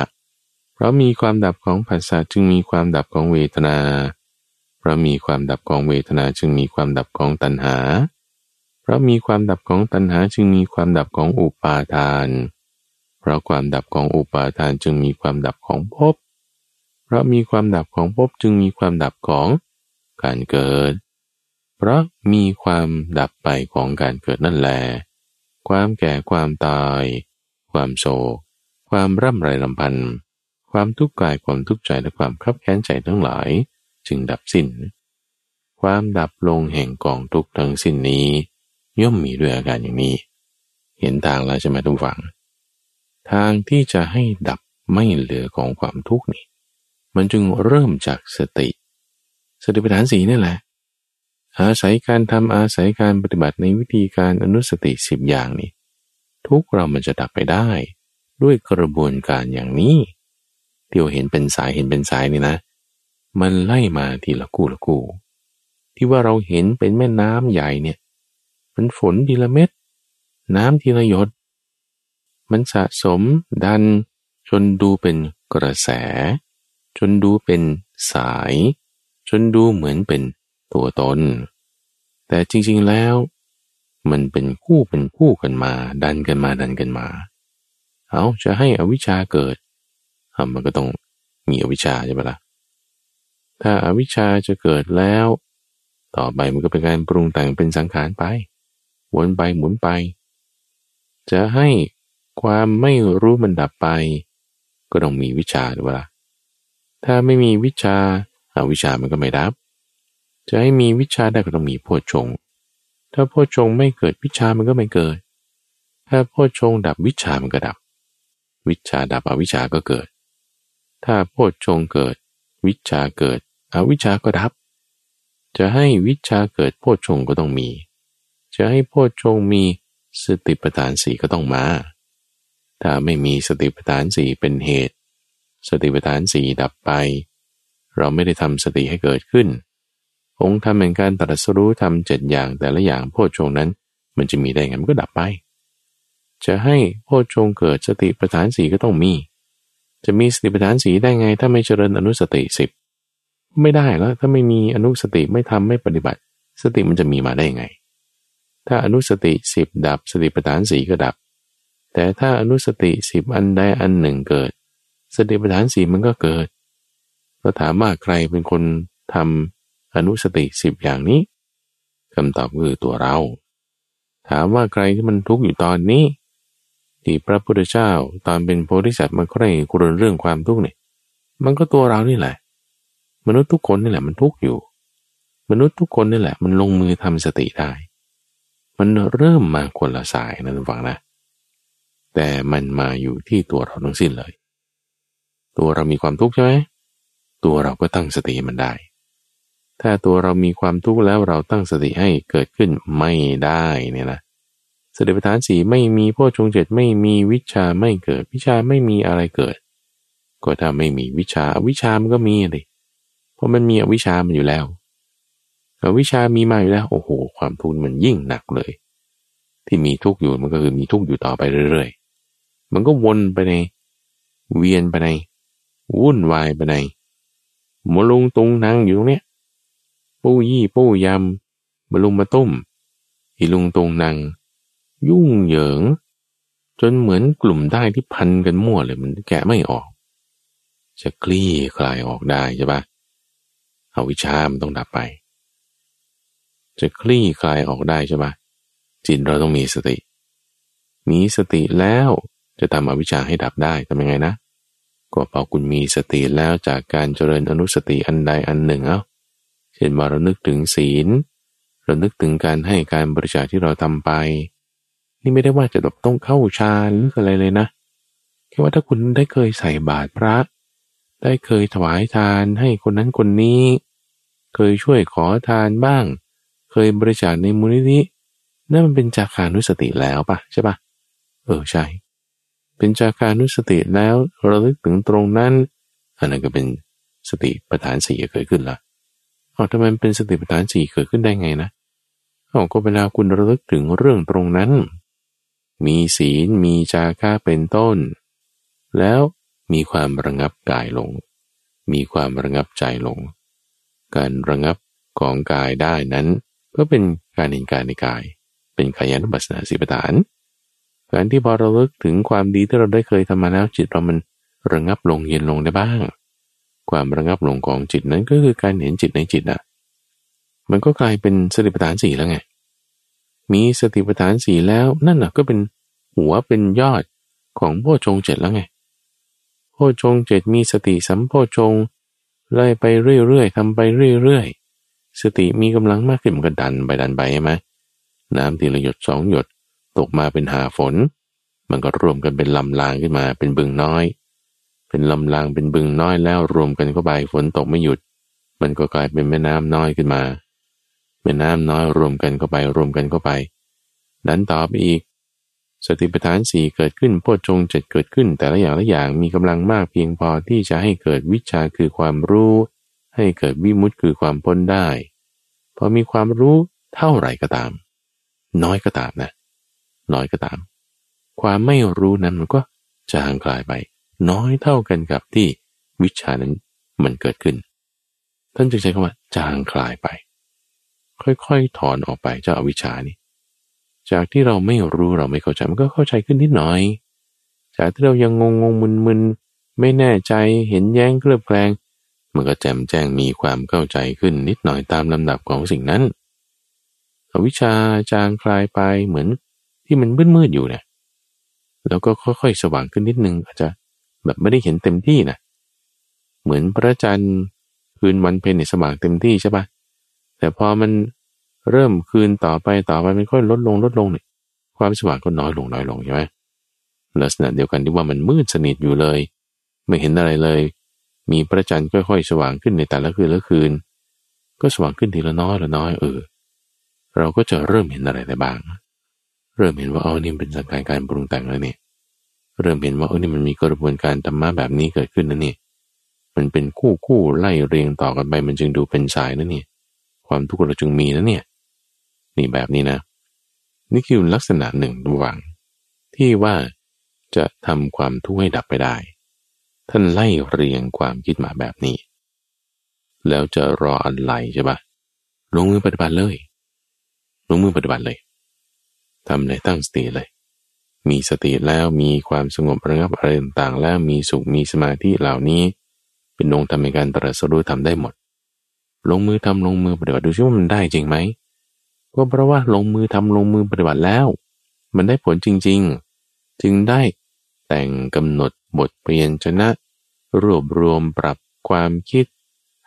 Speaker 1: เพราะมีความดับของปัสสะจึงมีความดับของเวทนา เพราะมีความดับของเวทนาจึงมีความดับของตัณหา เพราะมีความดับของตัณหาจึงมีความดับของอุปาทาน เพราะความดับของอุปาทานจึงมีความดับของภพ ราะมีความดับของภพจึงมีความดับของการเกิด เพราะมีความดับไปของการเกิดนั่นแหละความแก่ความตาย ความโศก ความร่ำไรลำพันธ์ความทุกข์กายความทุกข์ใจและความคับแค้นใจทั้งหลาย จึงดับสิน้น ความดับลงแห่งกองทุกทั้งสิ้นนี้ ย่อมมีด้วยอาการอย่างนี้ เห็นทางแล้วใช่ไหมทุกฝัง ทางที่จะให้ดับไม่เหลือของความทุกข์นี่ มันจึงเริ่มจากสติ สติปัฏฐานสีนี่แหละ อาศัยการทำอาศัยการปฏิบัติในวิธีการอนุสติสิบอย่างนี้ ทุกเรามันจะดับไปได้ ด้วยกระบวนการอย่างนี้ที่เราเห็นเป็นสายเห็นเป็นสายนี่นะ มันไล่มาทีละกู้ละกู้ที่ว่าเราเห็นเป็นแม่น้ำใหญ่เนี่ย มันฝนทีละเม็ดน้ำทีละหยด มันสะสมดันจนดูเป็นกระแส นดูเป็นสาย จนดูเหมือนเป็นตัวตน แต่จริงๆแล้ว มันเป็นคู่เป็นคู่กันมา ดันกันมาดันกันมา เอาจะให้อวิชชาเกิดมันก็ต้องมีอวิชชาใช่ไหมละ่ะถ้าอาวิชชาจะเกิดแล้ว ต่อไปมันก็เป็นการปรุงแต่งเป็นสังขารไปวนไปหมุนไป จะให้ความไม่รู้มันดับไป ก็ต้องมีวิชาด้วยล่ะ ถ้าไม่มีวิชาอาวิชามันก็ไม่ดับ จะให้มีวิชาได้ก็ต้องมีโพชง ถ้าโพชงไม่เกิดวิชามันก็ไม่เกิด ถ้าโพชงดับวิชามันก็ดับ วิชาดับอวิชาก็เกิด ถ้าโพชงเกิด วิชาเกิดอวิชาก็ดับ จะให้วิชาเกิดโพชงก็ต้องมี จะให้โพชงมีสติปัฏฐานสีก็ต้องมา ถ้าไม่มีสติปัฏฐานสีเป็นเหตุ สติปัฏฐานสีดับไป เราไม่ได้ทำสติให้เกิดขึ้น องค์ทำเป็นการตรัสรู้ทำเจ็ดอย่างแต่ละอย่างโพชงนั้น มันจะมีได้ไงมันก็ดับไป จะให้โพชงเกิดสติปัฏฐานสีก็ต้องมี จะมีสติปัฏฐานสีได้ไง ถ้าไม่เจริญอนุสติสิบไม่ได้แล้วถ้าไม่มีอนุสติไม่ทำไม่ปฏิบัติ สติมันจะมีมาได้ไง ถ้าอนุสติสิบดับสติปัฏฐานสีก็ดับ แต่ถ้าอนุสติสิบอันใดอันหนึ่งเกิด สติปัฏฐานสีมันก็เกิดเราถามว่าใครเป็นคนทำอนุสติสิบอย่างนี้คำตอบคือตัวเรา ถามว่าใครที่มันทุกข์อยู่ตอนนี้ ที่พระพุทธเจ้าตอนเป็นโพธิสัตว์มันใคร่กรนเรื่องความทุกข์เนี่ยมันก็ตัวเรานี่แหละ มนุษย์ทุกคนนี่แหละมันทุกข์อยู่ มนุษย์ทุกคนนี่แหละ มันลงมือทำสติได้ มันเริ่มมาคนละสายนะทุกฝังนะ แต่มันมาอยู่ที่ตัวเราทั้งสิ้นเลย ตัวเรามีความทุกข์ใช่ไหมตัวเราก็ตั้งสติมันได้ ถ้าตัวเรามีความทุกข์แล้วเราตั้งสติให้เกิดขึ้นไม่ได้เนี่ยนะสติปัฏฐานสีไม่มีพ่อชงเจ็ดไม่มีวิชาไม่เกิด วิชาไม่มีอะไรเกิด ก็ถ้าไม่มีวิชาวิชามันก็มีเลยเพราะมันมีอวิชามันอยู่แล้วอวิชามีมาอยู่แล้วโอ้โห ความทุกข์มันยิ่งหนักเลย ที่มีทุกข์อยู่มันก็คือมีทุกข์อยู่ต่อไปเรื่อยๆมันก็วนไปใน เวียนไปใน วุ่นวายไปในมลุงตุงนางอยู่ตรงเนี้ยปู้ยี่ปู้ยำมาลุงมาตุ้มอีลุงตุงนางยุ่งเหยิง จนเหมือนกลุ่มได้ที่พันกันมั่วเลยมันแกะไม่ออก จะคลี่คลายออกได้ใช่ปะเอาวิชามันต้องดับไป จะคลี่คลายออกได้ใช่ปะจิตเราต้องมีสติ มีสติแล้วจะทำอวิชาให้ดับได้ทำยังไงนะ ก็พอคุณมีสติแล้วจากการเจริญอนุสติอันใดอันหนึ่งเอาเช่นว่าเรานึกถึงศีลเรานึกถึงการให้การบริจาคที่เราทำไป นี่ไม่ได้ว่าจะแบต้องเข้าฌานหรืออะไรเลยนะแค่ว่าถ้าคุณได้เคยใส่บาตรพระ ได้เคยถวายทานให้คนนั้นคนนี้ เคยช่วยขอทานบ้าง เคยบริจาคในมูลนิธินั่นมันเป็นจากานุสติแล้วปะใช่ปะเออใช่ เป็นจากการนุสติแล้วระลึกถึงตรงนั้นอันนั้นก็เป็นสติปัฏฐานสี่เกิดขึ้นละเอาทำไมเป็นสติปัฏฐานสี่เกิดขึ้นได้ไงนะเอาก็เวลาคุณระลึกถึงเรื่องตรงนั้น มีศีลมีจาค่าเป็นต้น แล้วมีความระงับกายลง มีความระงับใจลง การระงับของกายได้นั้น ก็เป็นการเห็นกายในกาย เป็นกายานุปัสสนาสิปฐาน การที่พอเราลิกถึงความดีที่เราได้เคยทำมาแล้วจิตเรามันระงับลงเย็นลงได้บ้าง ความระงับลงของจิตนั้นก็คือการเห็นจิตในจิตอะมันก็กลายเป็นสติปัฏฐานสี่แล้วไง มีสติปัฏฐานสี่แล้วนั่นน่ะก็เป็นหัวเป็นยอดของโพชงเจ็ดแล้วไง โพชงเจ็ดมีสติสัมโพชงไล่ไปเรื่อยๆทำไปเรื่อยๆ สติมีกำลังมากขึ้นมันก็ดันไปดันไปใช่ไหมน้ำทีละหยดสองหยด ตกมาเป็นหาฝน มันก็รวมกันเป็นลำรางขึ้นมาเป็นบึงน้อย เป็นลำรางเป็นบึงน้อยแล้วรวมกันเข้าไปฝนตกไม่หยุด มันก็กลายเป็นแม่น้ำน้อยขึ้นมา แม่น้ำน้อยรวมกันเข้าไปรวมกันเข้าไปดันต่อไปอีก สติปัฏฐานสี่เกิดขึ้นโพชฌงเจ็ดเกิดขึ้น แต่ละอย่างละอย่างมีกำลังมากเพียงพอที่จะให้เกิดวิชาคือความรู้ ให้เกิดวิมุตต์คือความพ้นได้พอมีความรู้เท่าไหร่ก็ตาม น้อยก็ตามนะ น้อยก็ตาม ความไม่รู้นั้นมันก็จางกลายไป น้อยเท่ากันกับที่วิชานั้นมันเกิดขึ้น ท่านจึงใช้คำว่า จางคลายไป ค่อยๆถอนออกไปเจ้าอาวิชานี้ จากที่เราไม่รู้เราไม่เข้าใจมันก็เข้าใจขึ้นนิดหน่อย จากที่เรายังงงงมึนมึนไม่แน่ใจเห็นแย้งเคลือบแคลงมันก็แจ่มแจ้งมีความเข้าใจขึ้นนิดหน่อยตามลำดับของสิ่งนั้นอวิชชาจางคลายไปเหมือน ที่มันมืดๆอยู่เนี่ยแล้วก็ค่อยๆ สว่างขึ้นนิดนึง อาจจะแบบไม่ได้เห็นเต็มที่นะเหมือนพระจันทร์คืนวันเพ็ญสว่างเต็มที่ใช่ปะแต่พอมันเริ่มคืนต่อไปต่อไปมันค่อยลดลงลดลงเนี่ยความสว่างก็น้อยลงน้อยลงใช่ไหมลักษณะเดียวกันที่ว่ามันมืดสนิทอยู่เลย ไม่เห็นอะไรเลย มีพระจันทร์ค่อยๆ สว่างขึ้นในแต่ละคืนละคืน ก็สว่างขึ้นทีละน้อยละน้อยเออเราก็จะเริ่มเห็นอะไรได้บ้าง เริ่มเห็นว่าเอนี่เป็นสังการการปรุงแต่งแล้วเนี่ยเริ่มเห็นว่าเออนี่มันมีกระบวนการธรรมะแบบนี้เกิดขึ้นนะนี่ มันเป็นคู่คู่ไล่เรียงต่อกันไปมันจึงดูเป็นสายนะนี่ ความทุกข์เราจึงมีนะเนี่ย นี่แบบนี้นะ นี่คือลักษณะหนึ่งระหว่าง ที่ว่าจะทำความทุกข์ให้ดับไปได้ ท่านไล่เรียงความคิดมาแบบนี้ แล้วจะรออะไรใช่ปะลงมือปฏิบัติเลย ลงมือปฏิบัติเลย ทำเลยตั้งสติเลย มีสติแล้วมีความสงบระงับอะไรต่างๆ แล้วมีสุขมีสมาธิเหล่านี้ เป็นองค์ทำในการตรัสรู้ทำได้หมด ลงมือทำลงมือปฏิบัติดูซิว่ามันได้จริงไหมก็เพราะว่าลงมือทำลงมือปฏิบัติแล้ว มันได้ผลจริง ๆ จึงได้แต่งกำหนดบทเปลี่ยนชนะ รวบรวมปรับความคิด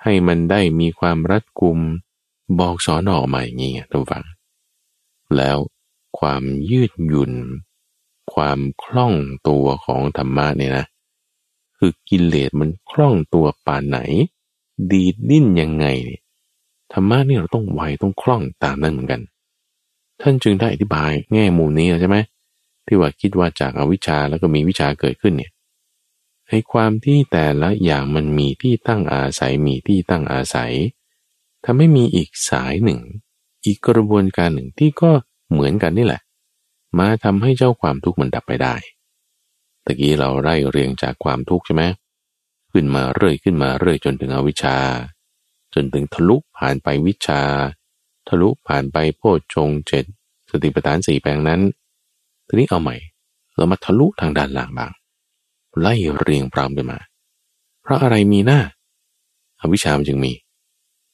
Speaker 1: ให้มันได้มีความรัดกุม บอกสอนออกมาอย่างนี้ทุกฝัง แล้ว ความยืดหยุ่น ความคล่องตัวของธรรมะเนี่ยนะ คือกิเลสมันคล่องตัวปานไหน ดีดดิ้นยังไงเนี่ยธรรมะนี่เราต้องไวต้องคล่องตามนั้นเหมือนกัน ท่านจึงได้อธิบายแง่มุมนี้ใช่ไหมที่ว่าคิดว่าจากอาวิชชาแล้วก็มีวิชาเกิดขึ้นเนี่ยให้ความที่แต่ละอย่างมันมีที่ตั้งอาศัยมีที่ตั้งอาศัยทำให้มีอีกสายหนึ่ง อีกกระบวนการหนึ่งที่ก็ เหมือนกันนี่แหละ มาทำให้เจ้าความทุกข์มันดับไปได้ตะกี้เราไล่เรียงจากความทุกข์ใช่ไหมขึ้นมาเรื่อยขึ้นมาเรื่อยจนถึงอวิชชา จนถึงทะลุผ่านไปวิชา ทะลุผ่านไปโพชฌงเจ็ดสติปัฏฐานสี่แปลงนั้น ทีนี้เอาใหม่ เรามาทะลุทางด้านล่างบ้าง ไล่เรียงพร้อมกันมา เพราะอะไรมีหน้าอวิชามันจึงมี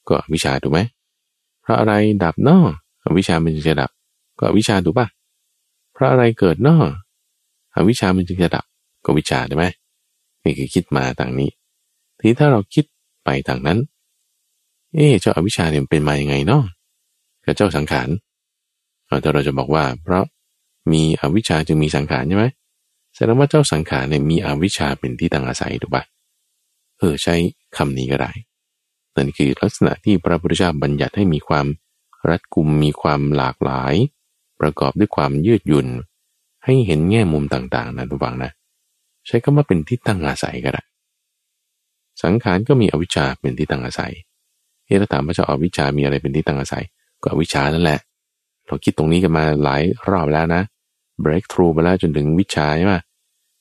Speaker 1: ก็วิชาถูกไหมเพราะอะไรดับนออวิชามันจึงจะดับ ก็วิชาถูกปะเพราะอะไรเกิดนออวิชามันจึงจะดับก็วิชาใช่ไหมนี่คือคิดมาต่างนี้ ทีถ้าเราคิดไปทางนั้น เอ๊เจ้าอวิชชาเนี่ยเป็นมาอย่างไงเนาะกับเจ้าสังขารแต่เราจะบอกว่า เพราะมีอวิชชาจึงมีสังขารใช่ไหมแสดงว่าเจ้าสังขารเนี่ยมีอวิชชาเป็นที่ตั้งอาศัยถูกปะเออใช้คำนี้ก็ได้ นั่นคือลักษณะที่พระพุทธเจ้าบัญญัติให้มีความรัดกุมมีความหลากหลาย ประกอบด้วยความยืดหยุ่น ให้เห็นแง่มุมต่างๆนะทุกฝังนะ ใช้คำว่าเป็นที่ตั้งอาศัยก็ได้สังขารก็มีอวิชชาเป็นที่ตั้งอาศัยเฮ้ถ้าถามว่าจะเอวิชชามีอะไรเป็นที่ตั้งอาศัย ก็อวิชชานั่นแหละ เราคิดตรงนี้กันมาหลายรอบแล้วนะ break through ไปแล้วจนถึงวิชาใช่ไหม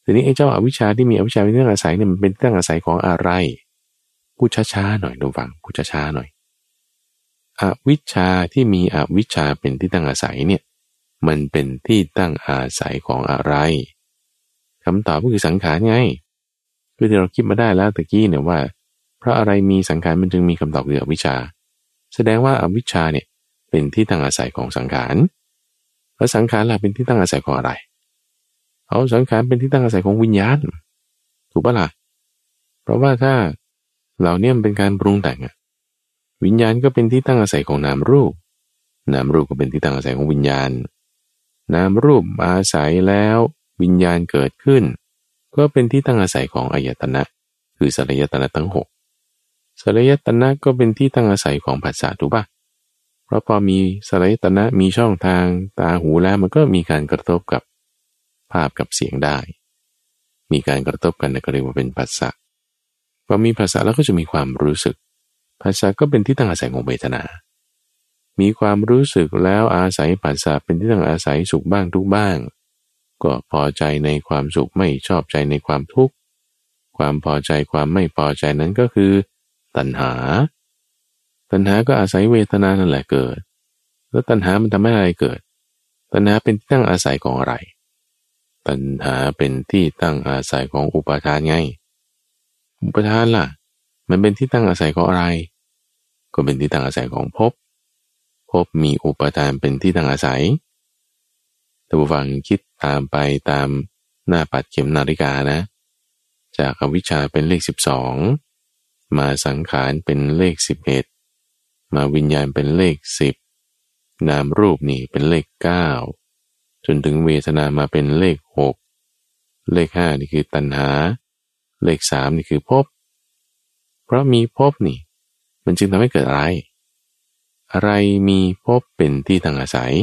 Speaker 1: ทีนี้ไอ้เจ้าอาวิชาที่มีอวิชาเป็นที่ตั้งอาศัยเนี่ยมันเป็นตั้งอาศัยของอะไรพูดช้าๆหน่อยดูฟังพูดช้าๆหน่อยอวิชาที่มีอวิชาเป็นที่ตั้งอาศัยเนี่ย มันเป็นที่ตั้งอาศัยของอะไรคำตอบก็คือสังขารไง คือที่เราคิดมาได้แล้วตะกี้เนี่ยว่า เพราะอะไรมีสังขารมันจึงมีคำตอบคืออวิชชา แสดงว่าอวิชชาเนี่ยเป็นที่ตั้งอาศัยของสังขารแล้วสังขารล่ะเป็นที่ตั้งอาศัยของอะไร เอาสังขารเป็นที่ตั้งอาศัยของวิญญาณ ถูกปะล่ะ เพราะว่าถ้าเหล่านี้เป็นการปรุงแต่งอะวิญญาณก็เป็นที่ตั้งอาศัยของนามรูป นามรูปก็เป็นที่ตั้งอาศัยของวิญญาณ นามรูปอาศัยแล้ววิญญาณเกิดขึ้น ก็เป็นที่ตั้งอาศัยของอายตนะ คือสลายตนะทั้งหกสลายตนะก็เป็นที่ตั้งอาศัยของภาษาถูกปะเพราะพอมีสลายตนะมีช่องทางตาหูแล้วมันก็มีการกระทบกับภาพกับเสียงได้ มีการกระทบกันก็เรียกว่าเป็นภาษาพอมีภาษาแล้วก็จะมีความรู้สึก ภาษาก็เป็นที่ตั้งอาศัยของเวทนา มีความรู้สึกแล้วอาศัยภาษาเป็นที่ตั้งอาศัยสุขบ้างทุกบ้าง ก็พอใจในความสุขไม่ชอบใจในความทุกข์ ความพอใจความไม่พอใจนั้นก็คือ ตัณหา ตัณหาก็อาศัยเวทนานั่นแหละเกิด แล้วตัณหามันทำให้อะไรเกิด ตัณหาเป็นที่ตั้งอาศัยของอะไร ตัณหาเป็นที่ตั้งอาศัยของอุปาทานไง อุปทานล่ะ มันเป็นที่ตั้งอาศัยของอะไร ก็เป็นที่ตั้งอาศัยของภพ ภพมีอุปทานเป็นที่ตั้งอาศัยถ้าผู้ฟังคิดตามไปตามหน้าปัดเข็มนาฬิกานะ จากอวิชชาเป็นเลขสิบสองมาสังขารเป็นเลขสิบเอ็ดมาวิญญาณเป็นเลขสิบนามรูปนี่เป็นเลขเก้าจนถึงเวทนามาเป็นเลขหกเลขห้านี่คือตัณหา เลขสามนี่คือภพเพราะมีภพนี่ มันจึงทำให้เกิดอะไร อะไรมีภพเป็นที่ทางอาศัย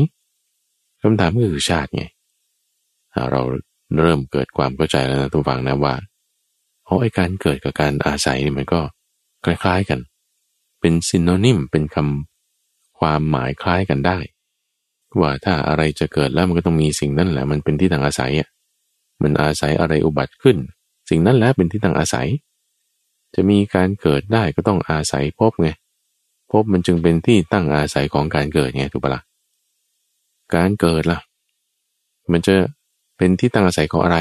Speaker 1: คำถามก็คือชาติไงเราเริ่มเกิดความเข้าใจแล้วนะทุกฝังนะว่าเพราะไอ้การเกิดกับการอาศัยนี่มันก็คล้ายๆกัน เป็นซินโนนิมเป็นคำความหมายคล้ายกันได้ ว่าถ้าอะไรจะเกิดแล้วมันก็ต้องมีสิ่งนั้นแหละ มันเป็นที่ทางอาศัยอะมันอาศัยอะไรอุบัติขึ้น สิ่งนั้นแหละเป็นที่ทางอาศัย จะมีการเกิดได้ก็ต้องอาศัยพบไง พบมันจึงเป็นที่ตั้งอาศัยของการเกิดไงถูกปะละ่ะการเกิดล่ะ มันจะเป็นที่ตั้งอาศัยของอะไร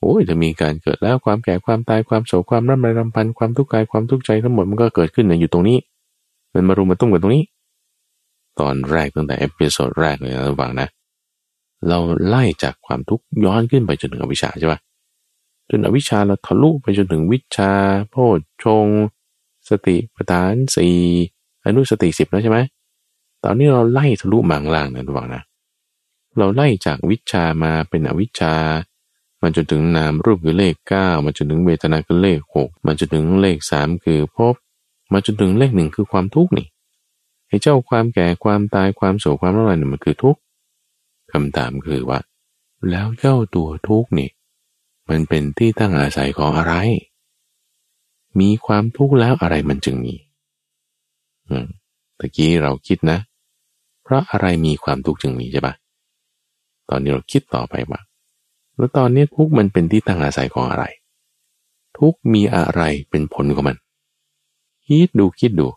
Speaker 1: โอ้ยจะมีการเกิดแล้วความแก่ความตายความโศกความร่ำไรรำพันความทุกข์กายความทุกข์ใจทั้งหมดมันก็เกิดขึ้นอยู่ตรงนี้ มันมารุมมาตุ้มกันตรงนี้ ตอนแรกตั้งแต่ episode แรกเลยนะระวังนะ เราไล่จากความทุกข์ย้อนขึ้นไปจนถึงอวิชชาใช่ปะจนอวิชชาเราทะลุไปจนถึงวิชชา โพชฌงค์ สติปัฏฐานสี่อนุสติสิบแล้วใช่ไหมตอนนี้เราไล่ทะลุมาข้างล่างนะระวังนะ เราไล่จากวิชามาเป็นอวิชามันจนถึงนามรูปคือเลขเก้ามาจนถึงเวทนาคือเลขหกมาจนถึงเลขสามคือภพมาจนถึงเลขหนึ่งคือความทุกข์นี่ไอ้เจ้าความแก่ความตายความโศกความร้อนนี่มันคือทุกข์คำถามคือว่า แล้วเจ้าตัวทุกข์นี่ มันเป็นที่ตั้งอาศัยของอะไร มีความทุกข์แล้วอะไรมันจึงมีอืมตะกี้เราคิดนะ เพราะอะไรมีความทุกข์จึงมีใช่ปะตอนนี้เราคิดต่อไปว่าแล้วตอนนี้ทุกข์มันเป็นที่ตั้งอาศัยของอะไร ทุกข์มีอะไรเป็นผลของมัน คิดดูคิดดู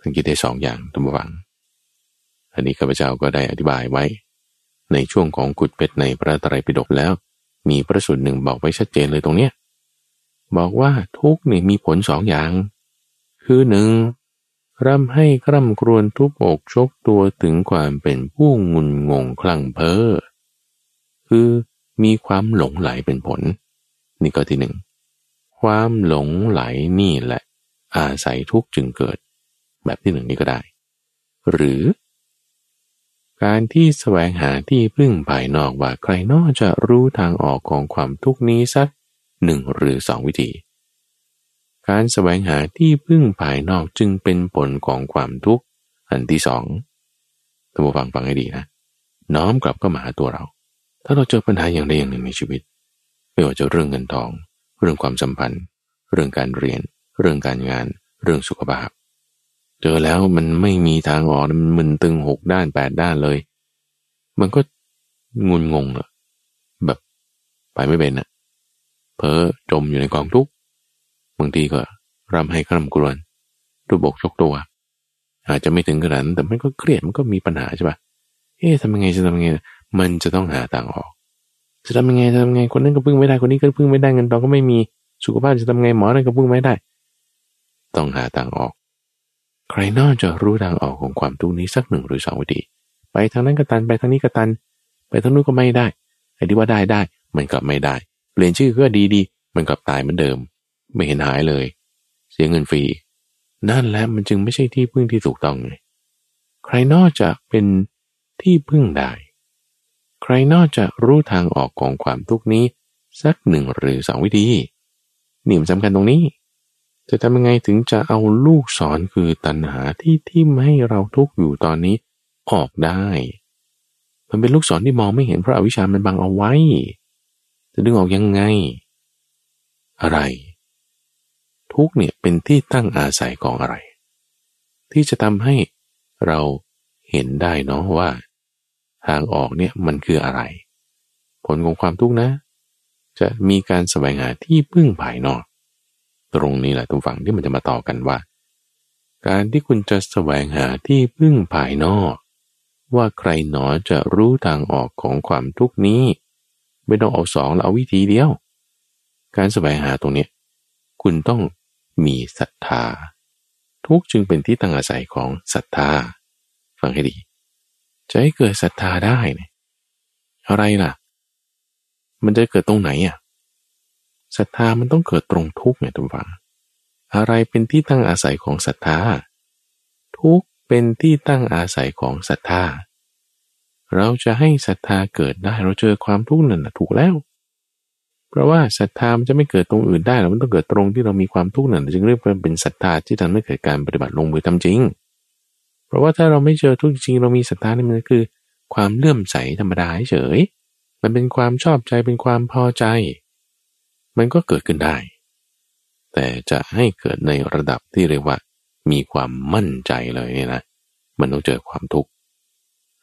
Speaker 1: ทั้งคิดได้สองอย่างทุกฝัง อันนี้ข้าพเจ้าก็ได้อธิบายไว้ ในช่วงของกุดเป็ดในพระตรัยปิฎกแล้ว มีพระสูตรหนึ่งบอกไว้ชัดเจนเลยตรงเนี้ย บอกว่าทุกนี่มีผลสองอย่าง คือหนึ่งร่ำให้กร่ำกรวนทุบอกชกตัวถึงความเป็นผู้งุนงงคลั่งเพ้อคือมีความหลงไหลเป็นผล นี่ก็ที่หนึ่งความหลงไหลนี่แหละ อาศัยทุกจึงเกิด แบบที่หนึ่งนี้ก็ได้ หรือ การที่แสวงหาที่พึ่งภายนอกว่าใครนอกจะรู้ทางออกของความทุกนี้สัก หนึ่งหรือสองวิธี การแสวงหาที่พึ่งภายนอกจึงเป็นผลของความทุกข์อันที่สองท่านผู้ฟังฟังให้ดีนะ น้อมกลับก็มาหาตัวเรา ถ้าเราเจอปัญหาอย่างใดอย่างหนึ่งในชีวิต ไม่ว่าจะเรื่องเงินทอง เรื่องความสัมพันธ์ เรื่องการเรียน เรื่องการงาน เรื่องสุขภาพ เจอแล้วมันไม่มีทางออกมันมึนตึงหกด้านแปดด้านเลย มันก็งุนงงอะแบบไปไม่เป็นอะ เพอจมอยู่ในกองทุกข์บางทีก็รำให้คร่ำกรวนรูปบกชกตัว อาจจะไม่ถึงขนาดนั้นแต่มันก็เครียดมันก็มีปัญหาใช่ปะเอ๊ะทำยังไงจะทำยังไง มันจะต้องหาทางออก จะทำยังไงจะทำยังไงคนนั้นก็พึ่งไม่ได้คนนี้ก็พึ่งไม่ได้เงินทองก็ไม่มีสุขภาพจะทำไงหมอนั่นก็พึ่งไม่ได้ ต้องหาทางออก ใครนอกจะรู้ทางออกของความทุกข์นี้สักหนึ่งหรือสองวิธีไปทางนั้นก็ตันไปทางนี้ก็ตัน ไปทางนู้นก็ไม่ได้ไอ้ที่ว่าได้ได้ มันกลับไม่ได้ เปลี่ยนชื่อก็ดีดีมันกลับตายเหมือนเดิม ไม่เห็นหายเลย เสียเงินฟรี นั่นแหละมันจึงไม่ใช่ที่พึ่งที่ถูกต้องใครนอกจะเป็นที่พึ่งได้ ใครนอกจากรู้ทางออกของความทุกนี้ สักหนึ่งหรือสองวิธีนี่มันสำคัญตรงนี้ จะทำยังไงถึงจะเอาลูกศรคือตัณหาที่ที่ไม่ให้เราทุกข์อยู่ตอนนี้ออกได้ มันเป็นลูกศรที่มองไม่เห็นเพราะอาวิชามันบังเอาไว้ จะดึงออกยังไง อะไร ทุกเนี่ยเป็นที่ตั้งอาศัยของอะไร ที่จะทำให้เราเห็นได้เนาะว่า ทางออกเนี่ยมันคืออะไร ผลของความทุกข์นะ จะมีการแสวงหาที่พึ่งภายนอก ตรงนี้แหละทุกฝั่งที่มันจะมาต่อกันว่า การที่คุณจะแสวงหาที่พึ่งภายนอก ว่าใครหนอจะรู้ทางออกของความทุกข์นี้ ไม่ต้องเอาสองแล้วเอาวิธีเดียว การแสวงหาตรงนี้ คุณต้องมีศรัทธา ทุกจึงเป็นที่ตั้งอาศัยของศรัทธา ฟังให้ดี จะให้เกิดศรัทธาได้เนี่ยอะไรล่ะ มันจะเกิดตรงไหนอะศรัทธามันต้องเกิดตรงทุกเนี่ยทุกฝังอะไรเป็นที่ตั้งอาศัยของศรัทธา ทุกเป็นที่ตั้งอาศัยของศรัทธา เราจะให้ศรัทธาเกิดได้ เราเจอความทุกข์นั่นนะถูกแล้ว เพราะว่าศรัทธามันจะไม่เกิดตรงอื่นได้หรอกมันต้องเกิดตรงที่เรามีความทุกข์นั่นจึงเรียกว่าเป็นศรัทธาที่ทำให้เกิดการปฏิบัติลงมือทำจริง เพราะว่าถ้าเราไม่เจอทุกข์จริงเรามีศรัทธานี่มันคือ ความเลื่อมใสธรรมดาเฉย มันเป็นความชอบใจเป็นความพอใจ มันก็เกิดขึ้นได้ แต่จะให้เกิดในระดับที่เรียกว่า มีความมั่นใจเลยเนี่ยนะมันต้องเจอความทุกข์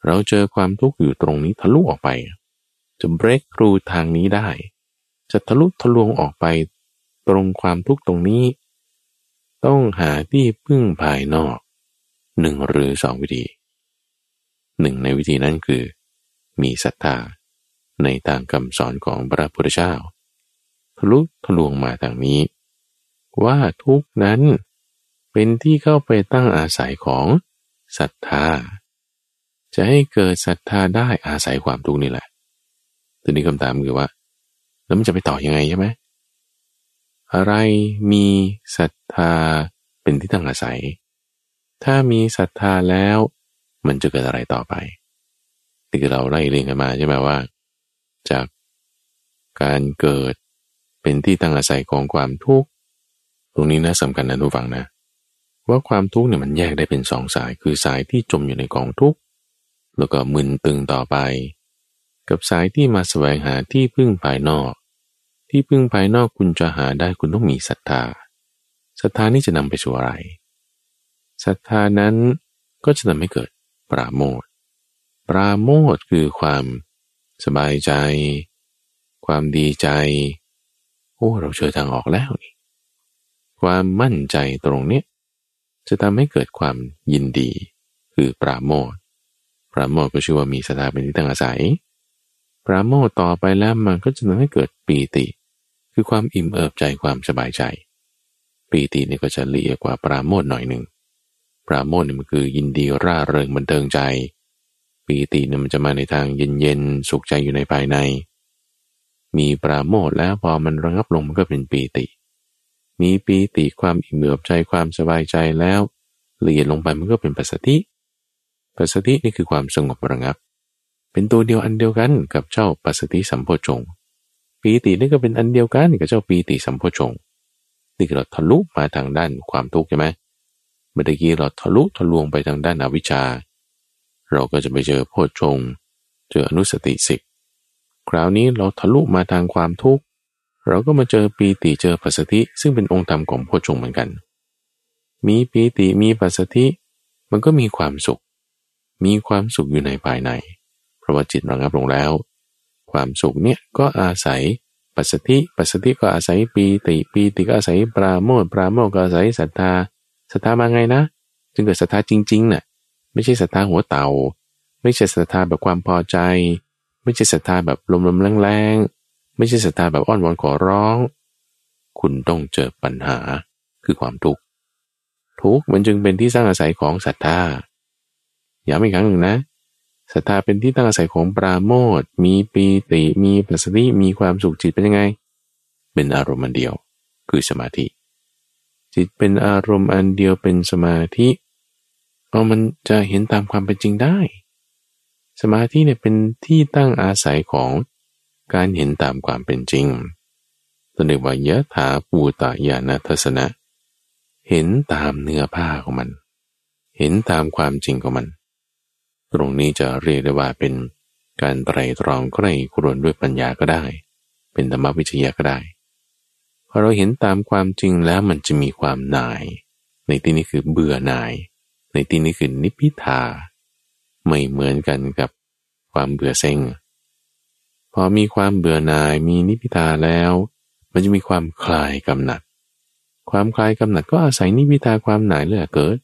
Speaker 1: เราเจอความทุกข์อยู่ตรงนี้ทะลุออกไป จะเบรกรูทางนี้ได้ จะทะลุทะลวงออกไปตรงความทุกข์ตรงนี้ ต้องหาที่พึ่งภายนอกหนึ่งหรือสองวิธีหนึ่งในวิธีนั้นคือ มีศรัทธาในทางคำสอนของพระพุทธเจ้าทะลุทะลวงมาทางนี้ ว่าทุกนั้นเป็นที่เข้าไปตั้งอาศัยของศรัทธา จะให้เกิดศรัทธาได้อาศัยความทุกข์นี่แหละทีนี้คำถามคือว่า แล้วมันจะไปต่ออยังไงใช่ไหมอะไรมีศรัทธาเป็นที่ตั้งอาศัย ถ้ามีศรัทธาแล้ว มันจะเกิดอะไรต่อไปที่เราไล่เรียงกันมาใช่ไหมว่า จากการเกิดเป็นที่ตั้งอาศัยของความทุกข์ตรงนี้นะสำคัญนะทุกฝังนะ ว่าความทุกข์เนี่ยมันแยกได้เป็นสองสาย คือสายที่จมอยู่ในกองทุกข์ แล้วก็มึนตึงต่อไป กับสายที่มาแสวงหาที่พึ่งภายนอก ที่พึ่งภายนอกคุณจะหาได้คุณต้องมีศรัทธาศรัทธานี่จะนำไปสู่อะไรศรัทธานั้นก็จะทำให้เกิดปราโมทปราโมทคือความสบายใจ ความดีใจ โอ้ เราเจอทางออกแล้วนี่ ความมั่นใจตรงเนี้ยจะทำให้เกิดความยินดี คือปราโมท ปราโมทก็ชื่อว่ามีสถาเป็นที่ตั้งอาศัยปราโมทต่อไปแล้วมันก็จะทำให้เกิดปีติ คือความอิ่มเอิบใจความสบายใจ ปีตินี่ก็จะละเอียดกว่าปราโมทหน่อยหนึ่งปราโมทนี่มันคือยินดีร่าเริงบันเทิงใจ ปีตินี่มันจะมาในทางเย็นๆสุขใจอยู่ในภายใน มีปราโมทแล้วพอมันระงับลงมันก็เป็นปีติ มีปีติความอิ่มเอิบใจความสบายใจแล้วละเอียดลงไปมันก็เป็นปัสสติ ปัสสตินี่คือความสงบระงับ เป็นตัวเดียวอันเดียวกันกับเจ้าปัสสติสัมโพชงปีตินี่ก็เป็นอันเดียวกันกับเจ้าปีติสัมโพชงนี่คือเราทะลุมาทางด้านความทุกข์ใช่ไหมเมื่อกี้เราทะลุทะลวงไปทางด้านอวิชชา เราก็จะไปเจอโพชงเจออนุสติสิกคราวนี้เราทะลุมาทางความทุกข์เราก็มาเจอปีติเจอปัสสติซึ่งเป็นองค์ธรรมของโพชงเหมือนกัน มีปีติมีปัสสติมันก็มีความสุข มีความสุขอยู่ในภายใน เพราะว่าจิตระงับลงแล้ว ความสุขเนี่ยก็อาศัยปัสสติปัสสติก็อาศัยปีติปีติก็อาศัยปราโมทปราโมทก็อาศัยศรัทธาศรัทธามาไงนะ จึงเกิดศรัทธาจริงๆนะ่ะไม่ใช่ศรัทธาหัวเต่า ไม่ใช่ศรัทธาแบบความพอใจ ไม่ใช่ศรัทธาแบบลมๆแรงๆไม่ใช่ศรัทธาแบบอ้อนวอนขอร้อง คุณต้องเจอปัญหาคือความทุกข์ทุกข์มันจึงเป็นที่สร้างอาศัยของศรัทธา ย้ำอีกครั้งหนึ่งนะศรัทธาเป็นที่ตั้งอาศัยของปราโมทมีปีติมีปัสสติมีความสุขจิตเป็นยังไง เป็นอารมณ์อันเดียว คือสมาธิ จิตเป็นอารมณ์อันเดียวเป็นสมาธิเรามันจะเห็นตามความเป็นจริงได้ สมาธิเนี่ยเป็นที่ตั้งอาศัยของการเห็นตามความเป็นจริงตัวเรียกว่ายะถาปูตายานัทสนะ เห็นตามเนื้อผ้าของมัน เห็นตามความจริงของมัน ตรงนี้จะเรียกได้ว่าเป็นการไตรตรองใกล้ครวนด้วยปัญญาก็ได้ เป็นธรรมวิจยะก็ได้พอเราเห็นตามความจริงแล้วมันจะมีความหน่าย ในที่นี้คือเบื่อหน่าย ในที่นี้คือนิพิทา ไม่เหมือนกันกับความเบื่อเซ็ง พอมีความเบื่อหน่ายมีนิพิทาแล้ว มันจะมีความคลายกำหนัด ความคลายกำหนัดก็อาศัยนิพิทาความหน่ายเลือเกิด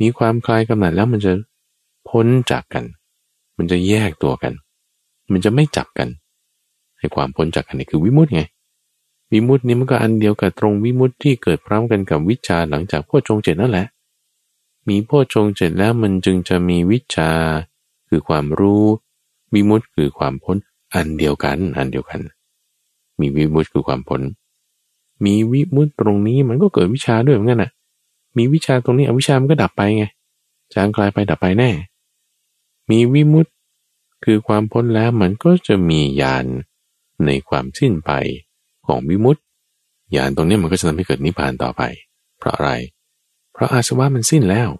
Speaker 1: มีความคลายกำหนัดแล้วมันจะ พ้นจากกัน มันจะแยกตัวกัน มันจะไม่จับกันให้ความพ้นจากกันนี่คือวิมุตติไง วิมุตตินี้มันก็อันเดียวกับตรงวิมุตติที่เกิดพร้อมกันกับวิชาหลังจากพวกจงเจตนั่นแหละ มีโพชงเสร็จแล้วมันจึงจะมีวิชา คือความรู้วิมุตต์คือความพ้นอันเดียวกัน อันเดียวกัน มีวิมุตต์คือความพ้น มีวิมุตต์ตรงนี้มันก็เกิดวิชาด้วยเหมือนกันน่ะ มีวิชาตรงนี้อวิชามันก็ดับไปไงจางคลายไปดับไปแน่ มีวิมุตต์คือความพ้นแล้วมันก็จะมีญาณในความสิ้นไปของวิมุตต์ญาณตรงนี้มันก็จะทำให้เกิดนิพพานต่อไป เพราะอะไร เพราะอาสวะมันสิ้นแล้ว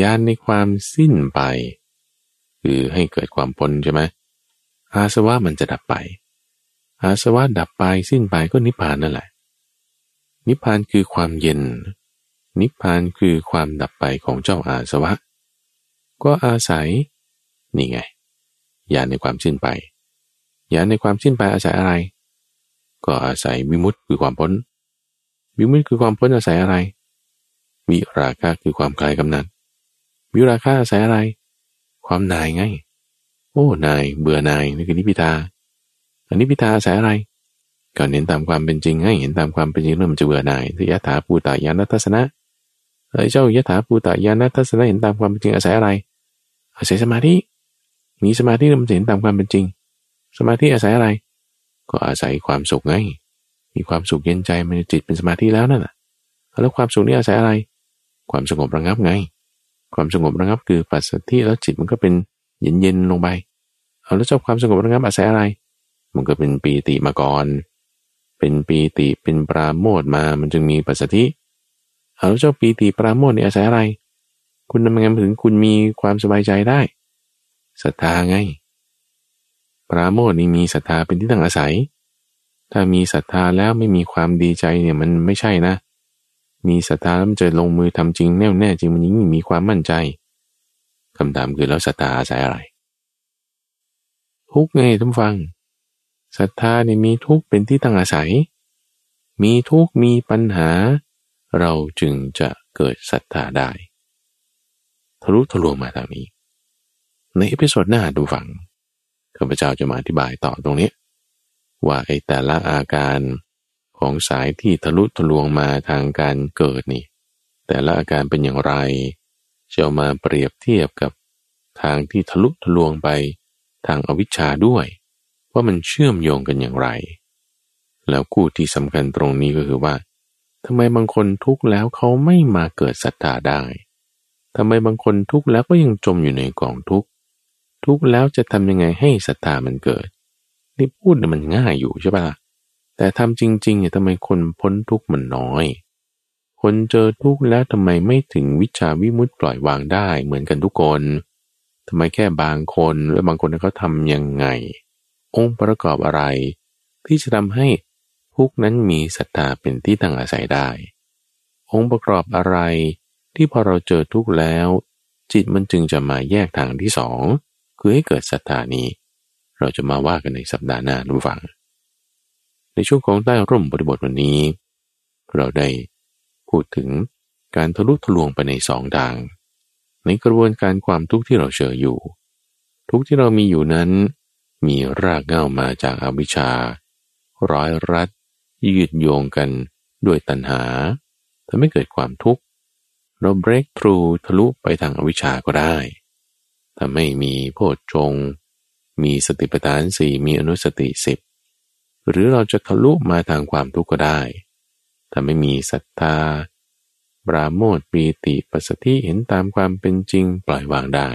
Speaker 1: ญาณในความสิ้นไป คือให้เกิดความพ้นใช่ไหมอาสวะมันจะดับไป อาสวะดับไปสิ้นไปก็นิพพานนั่นแหละ นิพพานคือความเย็น นิพพานคือความดับไปของเจ้าอาสวะ ก็อาศัย นี่ไงญาณในความสิ้นไปญาณในความสิ้นไปอาศัยอะไร ก็อาศัยวิมุตติคือความพ้น วิมุตติคือความพ้นอาศัยอะไร วิราคะคือความคลายกำนัดวิราคะอาศัยอะไร ความนายไง โอ้นายเบื่อนายนี่คือนิพิทาอันนี้พิทาอาศัยอะไรก็เห็นตามความเป็นจริงให้เห็นตามความเป็นจริงแล้วมันจะเบื่อนายที่ยะถาปูตายานัทสนะไอ้เจ้ายถาภูตายานะทัศนะเห็นตามความเป็นจริงอาศัยอะไร อาศัยสมาธิ มีสมาธิมันเห็นตามความเป็นจริง สมาธิอาศัยอะไร ก็อาศัยความสุขไง มีความสุขเย็นใจมันจิตเป็นสมาธิแล้วนั่นแหละแล้วความสุขนี้อาศัยอะไร ความสงบระงับไง ความสงบระงับคือปัสสัทธิแล้วจิตมันก็เป็นเย็นๆลงไปเอาแล้วเจ้าความสงบระงับอาศัยอะไร มันก็เป็นปีติมาก่อน เป็นปีติเป็นปราโมทมามันจึงมีปัสสัทธิเอาแล้วเจ้าปีติปราโมทนี่อาศัยอะไร คุณทำยังไงถึงคุณมีความสบายใจได้ ศรัทธาไง ปราโมทนี่มีศรัทธาเป็นที่ตั้งอาศัย ถ้ามีศรัทธาแล้วไม่มีความดีใจเนี่ยมันไม่ใช่นะ มีศรัทธาแล้วมันจะลงมือทำจริงแน่วแน่จริงมันยิ่งมีความมั่นใจคำถามคือแล้วศรัทธาอาศัยอะไร ทุกไงท่านฟังศรัทธาเนี่ยมีทุกเป็นที่ตั้งอาศัย มีทุกข์มีปัญหา เราจึงจะเกิดศรัทธาได้ทะลุทะลวงมาทางนี้ ใน episode หน้าผู้ฟังข้าพเจ้าจะมาอธิบายต่อตรงนี้ ว่าไอ้แต่ละอาการของสายที่ทะลุทะลวงมาทางการเกิดนี่ แต่ละอาการเป็นอย่างไรจะมาเปรียบเทียบกับทางที่ทะลุทะลวงไปทางอวิชชาด้วย ว่ามันเชื่อมโยงกันอย่างไร แล้วคู่ที่สำคัญตรงนี้ก็คือว่าทำไมบางคนทุกข์แล้วเขาไม่มาเกิดศรัทธาได้ทำไมบางคนทุกข์แล้วก็ยังจมอยู่ในกองทุกข์ ทุกข์แล้วจะทำยังไงให้ศรัทธามันเกิด นี่พูดมันง่ายอยู่ใช่ปะล่ะแต่ทำจริงๆเนี่ยทำไมคนพ้นทุกข์มันน้อย คนเจอทุกข์แล้วทำไมไม่ถึงวิชาวิมุตติปล่อยวางได้เหมือนกันทุกคนทำไมแค่บางคนและบางคนเขาทำยังไง องค์ประกอบอะไร ที่จะทำให้ทุกนั้นมีศรัทธาเป็นที่ตั้งอาศัยได้ องค์ประกอบอะไรที่พอเราเจอทุกข์แล้ว จิตมันจึงจะมาแยกทางที่สอง คือให้เกิดศรัทธานี้ เราจะมาว่ากันในสัปดาห์หน้าดูฟัง ในช่วงของใต้ร่มบริบทวันนี้ เราได้พูดถึงการทะลุทะลวงไปในสองทาง ในกระบวนการความทุกข์ที่เราเจออยู่ ทุกที่เรามีอยู่นั้น มีรากเหง้ามาจากอาวิชชา ร้อยรัดยืดโยงกันด้วยตัณหาทำให้เกิดความทุกข์เรา break through ทะลุไปทางอวิชชาก็ได้ ถ้าไม่มีโพชฌงมีสติปัฏฐานสี่มีอนุสติสิบหรือเราจะทะลุมาทางความทุกข์ก็ได้ ถ้าไม่มีศรัทธา ปราโมทปีติปัสสติเห็นตามความเป็นจริงปล่อยวางได้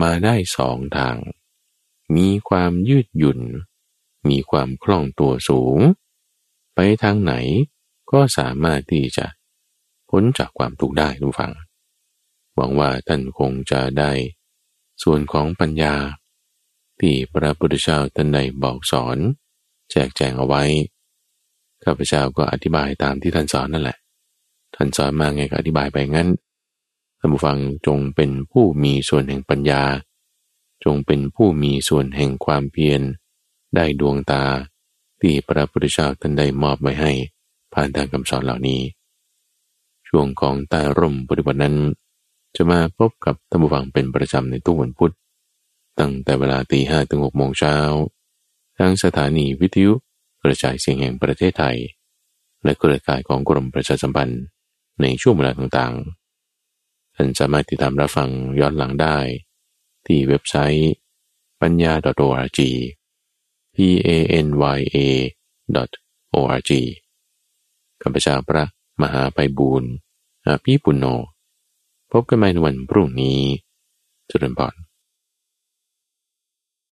Speaker 1: มาได้สองทาง มีความยืดหยุ่น มีความคล่องตัวสูง ไปทางไหนก็สามารถที่จะพ้นจากความทุกข์ได้ทุกฝังหวังว่าท่านคงจะได้ ส่วนของปัญญา ที่พระพุทธเจ้าท่านใดบอกสอน แจกแจงเอาไว้ข้าพเจ้าก็อธิบายตามที่ท่านสอนนั่นแหละ ท่านสอนมาไงก็อธิบายไปงั้นท่านผู้ฟังจงเป็นผู้มีส่วนแห่งปัญญา จงเป็นผู้มีส่วนแห่งความเพียร ได้ดวงตา ที่พระพุทธเจ้าท่านได้มอบไว้ให้ ผ่านทางคำสอนเหล่านี้ ช่วงของใต้ร่มปฏิบัตินั้น จะมาพบกับท่านผู้ฟังเป็นประจำในตู้วันพุธตั้งแต่เวลาตีห้ถึงหกโมงเช้าทางสถานีวิทยุกระจายเสียงแห่งประเทศไทย และเครือข่ายของกรมประชาสัมพันธ์ในช่วงเวลาต่างๆ ท่านสามารถติดตามรับฟังย้อนหลังได้ ที่เว็บไซต์ปัญญา .org p a n y a o r g ข้าพเจ้าพระมหาไปบูรณ์อาภีปุณโญ พบกันใหม่ในวันพรุ่งนี้จุดนพร